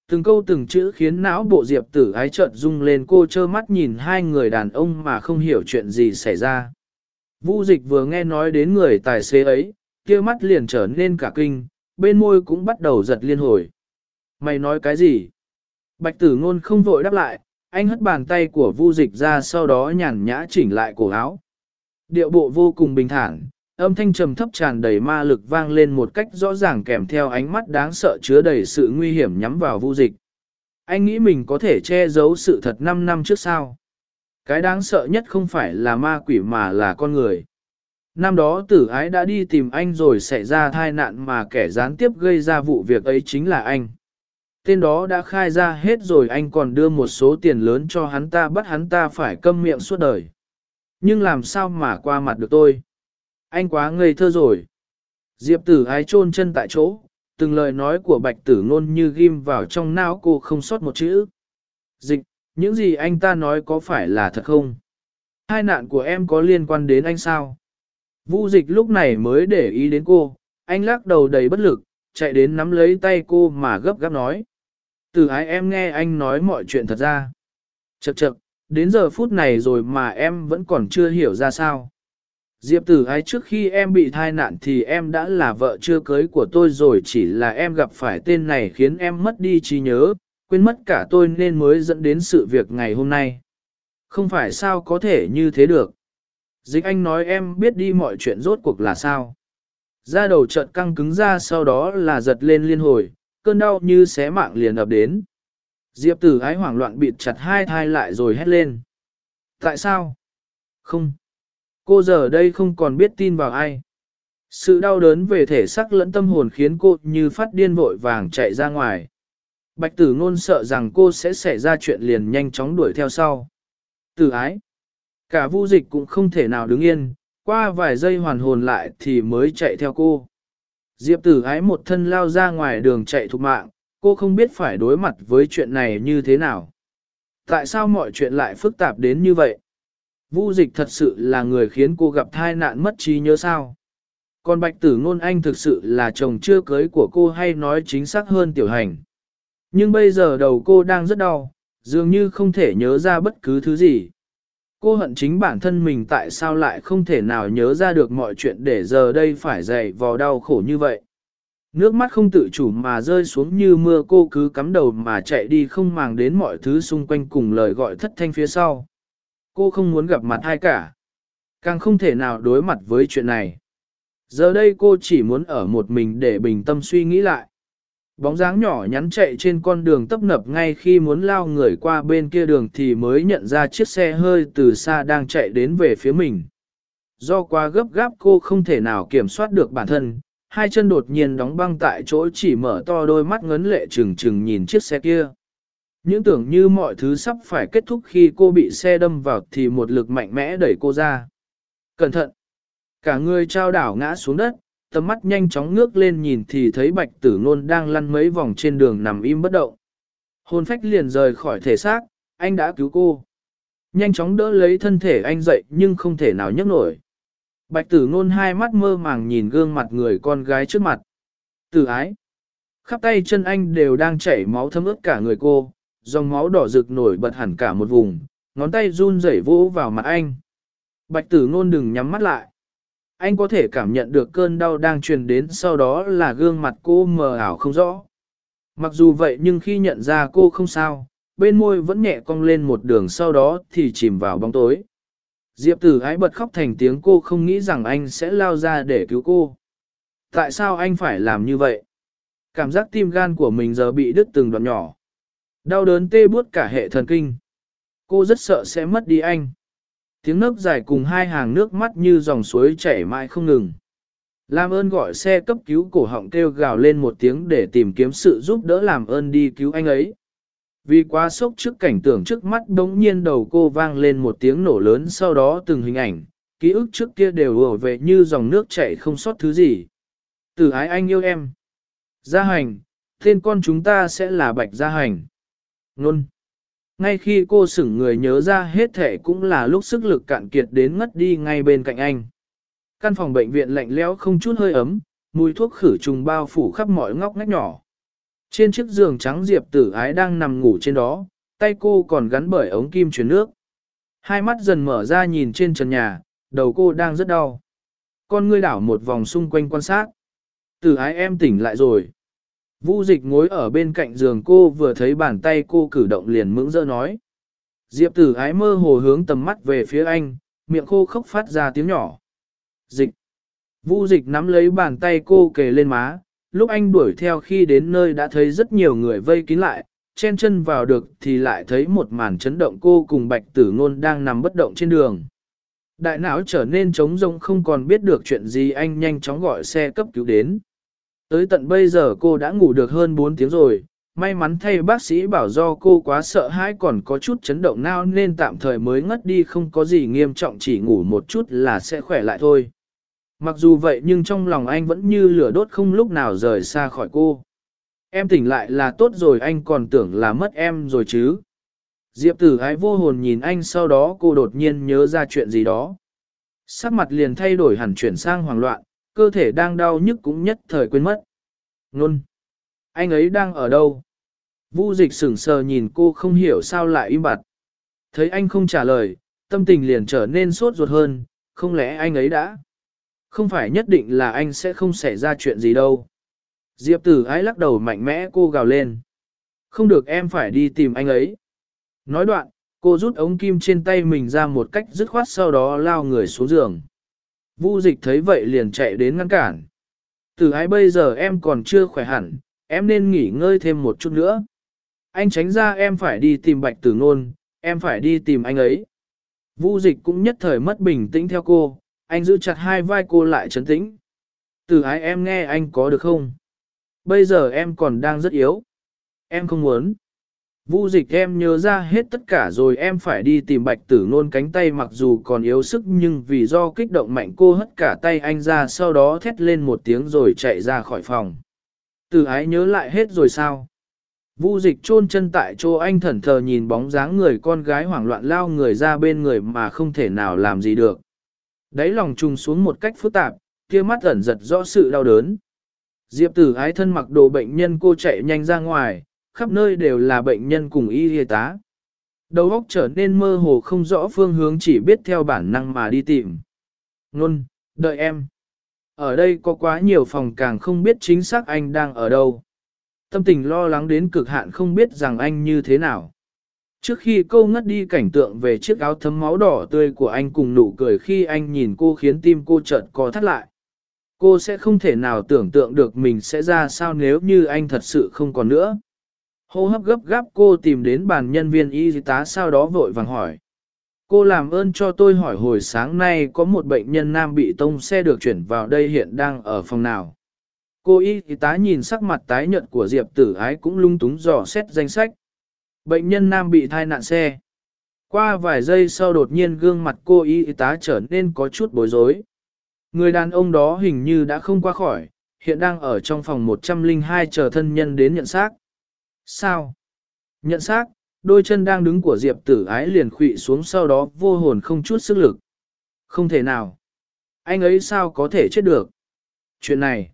[SPEAKER 1] Từng câu từng chữ khiến não bộ diệp tử ái trợn rung lên cô trơ mắt nhìn hai người đàn ông mà không hiểu chuyện gì xảy ra. Vu dịch vừa nghe nói đến người tài xế ấy, kia mắt liền trở nên cả kinh, bên môi cũng bắt đầu giật liên hồi. Mày nói cái gì? Bạch tử ngôn không vội đáp lại, anh hất bàn tay của vu dịch ra sau đó nhàn nhã chỉnh lại cổ áo. Điệu bộ vô cùng bình thản, âm thanh trầm thấp tràn đầy ma lực vang lên một cách rõ ràng kèm theo ánh mắt đáng sợ chứa đầy sự nguy hiểm nhắm vào vu dịch. Anh nghĩ mình có thể che giấu sự thật 5 năm trước sao. Cái đáng sợ nhất không phải là ma quỷ mà là con người. Năm đó tử ái đã đi tìm anh rồi xảy ra thai nạn mà kẻ gián tiếp gây ra vụ việc ấy chính là anh. Tên đó đã khai ra hết rồi anh còn đưa một số tiền lớn cho hắn ta bắt hắn ta phải câm miệng suốt đời. Nhưng làm sao mà qua mặt được tôi? Anh quá ngây thơ rồi. Diệp tử ái chôn chân tại chỗ, từng lời nói của bạch tử ngôn như ghim vào trong não cô không sót một chữ. Dịch, những gì anh ta nói có phải là thật không? Hai nạn của em có liên quan đến anh sao? Vu dịch lúc này mới để ý đến cô, anh lắc đầu đầy bất lực, chạy đến nắm lấy tay cô mà gấp gáp nói. Từ ái em nghe anh nói mọi chuyện thật ra. Chậc chậc, đến giờ phút này rồi mà em vẫn còn chưa hiểu ra sao. Diệp tử ái trước khi em bị thai nạn thì em đã là vợ chưa cưới của tôi rồi chỉ là em gặp phải tên này khiến em mất đi trí nhớ, quên mất cả tôi nên mới dẫn đến sự việc ngày hôm nay. Không phải sao có thể như thế được. Dịch anh nói em biết đi mọi chuyện rốt cuộc là sao. Da đầu trận căng cứng ra sau đó là giật lên liên hồi, cơn đau như xé mạng liền ập đến. Diệp tử ái hoảng loạn bịt chặt hai thai lại rồi hét lên. Tại sao? Không. Cô giờ đây không còn biết tin vào ai. Sự đau đớn về thể xác lẫn tâm hồn khiến cô như phát điên vội vàng chạy ra ngoài. Bạch tử ngôn sợ rằng cô sẽ xảy ra chuyện liền nhanh chóng đuổi theo sau. Tử ái. Cả vu dịch cũng không thể nào đứng yên, qua vài giây hoàn hồn lại thì mới chạy theo cô. Diệp tử ái một thân lao ra ngoài đường chạy thục mạng, cô không biết phải đối mặt với chuyện này như thế nào. Tại sao mọi chuyện lại phức tạp đến như vậy? Vu dịch thật sự là người khiến cô gặp thai nạn mất trí nhớ sao? Còn bạch tử ngôn anh thực sự là chồng chưa cưới của cô hay nói chính xác hơn tiểu hành. Nhưng bây giờ đầu cô đang rất đau, dường như không thể nhớ ra bất cứ thứ gì. Cô hận chính bản thân mình tại sao lại không thể nào nhớ ra được mọi chuyện để giờ đây phải dày vò đau khổ như vậy. Nước mắt không tự chủ mà rơi xuống như mưa cô cứ cắm đầu mà chạy đi không màng đến mọi thứ xung quanh cùng lời gọi thất thanh phía sau. Cô không muốn gặp mặt ai cả. Càng không thể nào đối mặt với chuyện này. Giờ đây cô chỉ muốn ở một mình để bình tâm suy nghĩ lại. Bóng dáng nhỏ nhắn chạy trên con đường tấp nập ngay khi muốn lao người qua bên kia đường thì mới nhận ra chiếc xe hơi từ xa đang chạy đến về phía mình. Do quá gấp gáp cô không thể nào kiểm soát được bản thân, hai chân đột nhiên đóng băng tại chỗ chỉ mở to đôi mắt ngấn lệ trừng trừng nhìn chiếc xe kia. Những tưởng như mọi thứ sắp phải kết thúc khi cô bị xe đâm vào thì một lực mạnh mẽ đẩy cô ra. Cẩn thận! Cả người trao đảo ngã xuống đất, tầm mắt nhanh chóng ngước lên nhìn thì thấy bạch tử ngôn đang lăn mấy vòng trên đường nằm im bất động. Hồn phách liền rời khỏi thể xác, anh đã cứu cô. Nhanh chóng đỡ lấy thân thể anh dậy nhưng không thể nào nhấc nổi. Bạch tử ngôn hai mắt mơ màng nhìn gương mặt người con gái trước mặt. Tử ái. Khắp tay chân anh đều đang chảy máu thấm ướt cả người cô, dòng máu đỏ rực nổi bật hẳn cả một vùng, ngón tay run rẩy vỗ vào mặt anh. Bạch tử ngôn đừng nhắm mắt lại. Anh có thể cảm nhận được cơn đau đang truyền đến sau đó là gương mặt cô mờ ảo không rõ. Mặc dù vậy nhưng khi nhận ra cô không sao, bên môi vẫn nhẹ cong lên một đường sau đó thì chìm vào bóng tối. Diệp tử ái bật khóc thành tiếng cô không nghĩ rằng anh sẽ lao ra để cứu cô. Tại sao anh phải làm như vậy? Cảm giác tim gan của mình giờ bị đứt từng đoạn nhỏ. Đau đớn tê buốt cả hệ thần kinh. Cô rất sợ sẽ mất đi anh. Tiếng nước dài cùng hai hàng nước mắt như dòng suối chảy mãi không ngừng. Làm ơn gọi xe cấp cứu cổ họng kêu gào lên một tiếng để tìm kiếm sự giúp đỡ làm ơn đi cứu anh ấy. Vì quá sốc trước cảnh tượng trước mắt đống nhiên đầu cô vang lên một tiếng nổ lớn sau đó từng hình ảnh, ký ức trước kia đều ùa về như dòng nước chảy không sót thứ gì. Từ ái anh yêu em. Gia hành, tên con chúng ta sẽ là Bạch Gia hành. Nôn. Ngay khi cô sửng người nhớ ra hết thể cũng là lúc sức lực cạn kiệt đến ngất đi ngay bên cạnh anh. Căn phòng bệnh viện lạnh lẽo không chút hơi ấm, mùi thuốc khử trùng bao phủ khắp mọi ngóc ngách nhỏ. Trên chiếc giường trắng Diệp tử ái đang nằm ngủ trên đó, tay cô còn gắn bởi ống kim truyền nước. Hai mắt dần mở ra nhìn trên trần nhà, đầu cô đang rất đau. Con ngươi đảo một vòng xung quanh quan sát. Tử ái em tỉnh lại rồi. Vu dịch ngồi ở bên cạnh giường cô vừa thấy bàn tay cô cử động liền mững dơ nói. Diệp tử ái mơ hồ hướng tầm mắt về phía anh, miệng khô khốc phát ra tiếng nhỏ. Dịch. Vu dịch nắm lấy bàn tay cô kề lên má, lúc anh đuổi theo khi đến nơi đã thấy rất nhiều người vây kín lại, chen chân vào được thì lại thấy một màn chấn động cô cùng bạch tử ngôn đang nằm bất động trên đường. Đại não trở nên trống rỗng không còn biết được chuyện gì anh nhanh chóng gọi xe cấp cứu đến. Tới tận bây giờ cô đã ngủ được hơn 4 tiếng rồi, may mắn thay bác sĩ bảo do cô quá sợ hãi còn có chút chấn động não nên tạm thời mới ngất đi không có gì nghiêm trọng chỉ ngủ một chút là sẽ khỏe lại thôi. Mặc dù vậy nhưng trong lòng anh vẫn như lửa đốt không lúc nào rời xa khỏi cô. Em tỉnh lại là tốt rồi anh còn tưởng là mất em rồi chứ. Diệp tử ái vô hồn nhìn anh sau đó cô đột nhiên nhớ ra chuyện gì đó. Sắc mặt liền thay đổi hẳn chuyển sang hoảng loạn, cơ thể đang đau nhức cũng nhất thời quên mất. Nôn! Anh ấy đang ở đâu? Vu dịch sững sờ nhìn cô không hiểu sao lại im bặt. Thấy anh không trả lời, tâm tình liền trở nên sốt ruột hơn, không lẽ anh ấy đã? Không phải nhất định là anh sẽ không xảy ra chuyện gì đâu. Diệp tử ái lắc đầu mạnh mẽ cô gào lên. Không được em phải đi tìm anh ấy. Nói đoạn, cô rút ống kim trên tay mình ra một cách dứt khoát sau đó lao người xuống giường. Vu dịch thấy vậy liền chạy đến ngăn cản. Từ ái bây giờ em còn chưa khỏe hẳn, em nên nghỉ ngơi thêm một chút nữa. Anh tránh ra em phải đi tìm bạch tử ngôn, em phải đi tìm anh ấy. Vu dịch cũng nhất thời mất bình tĩnh theo cô, anh giữ chặt hai vai cô lại trấn tĩnh. Từ ái em nghe anh có được không? Bây giờ em còn đang rất yếu. Em không muốn. Vu dịch em nhớ ra hết tất cả rồi em phải đi tìm bạch tử nôn cánh tay mặc dù còn yếu sức nhưng vì do kích động mạnh cô hất cả tay anh ra sau đó thét lên một tiếng rồi chạy ra khỏi phòng. Từ ái nhớ lại hết rồi sao? Vu dịch chôn chân tại chỗ anh thẩn thờ nhìn bóng dáng người con gái hoảng loạn lao người ra bên người mà không thể nào làm gì được. Đáy lòng trùng xuống một cách phức tạp, kia mắt ẩn giật rõ sự đau đớn. Diệp tử ái thân mặc đồ bệnh nhân cô chạy nhanh ra ngoài, khắp nơi đều là bệnh nhân cùng y y tá. Đầu óc trở nên mơ hồ không rõ phương hướng chỉ biết theo bản năng mà đi tìm. Nôn, đợi em. Ở đây có quá nhiều phòng càng không biết chính xác anh đang ở đâu. Tâm tình lo lắng đến cực hạn không biết rằng anh như thế nào. Trước khi cô ngất đi cảnh tượng về chiếc áo thấm máu đỏ tươi của anh cùng nụ cười khi anh nhìn cô khiến tim cô chợt co thắt lại. Cô sẽ không thể nào tưởng tượng được mình sẽ ra sao nếu như anh thật sự không còn nữa. Hô hấp gấp gáp cô tìm đến bàn nhân viên y tá sau đó vội vàng hỏi. Cô làm ơn cho tôi hỏi hồi sáng nay có một bệnh nhân nam bị tông xe được chuyển vào đây hiện đang ở phòng nào. Cô y tá nhìn sắc mặt tái nhợt của Diệp tử ái cũng lung túng dò xét danh sách. Bệnh nhân nam bị thai nạn xe. Qua vài giây sau đột nhiên gương mặt cô y tá trở nên có chút bối rối. Người đàn ông đó hình như đã không qua khỏi, hiện đang ở trong phòng 102 chờ thân nhân đến nhận xác. Sao? Nhận xác, đôi chân đang đứng của Diệp tử ái liền khụy xuống sau đó vô hồn không chút sức lực. Không thể nào. Anh ấy sao có thể chết được? Chuyện này.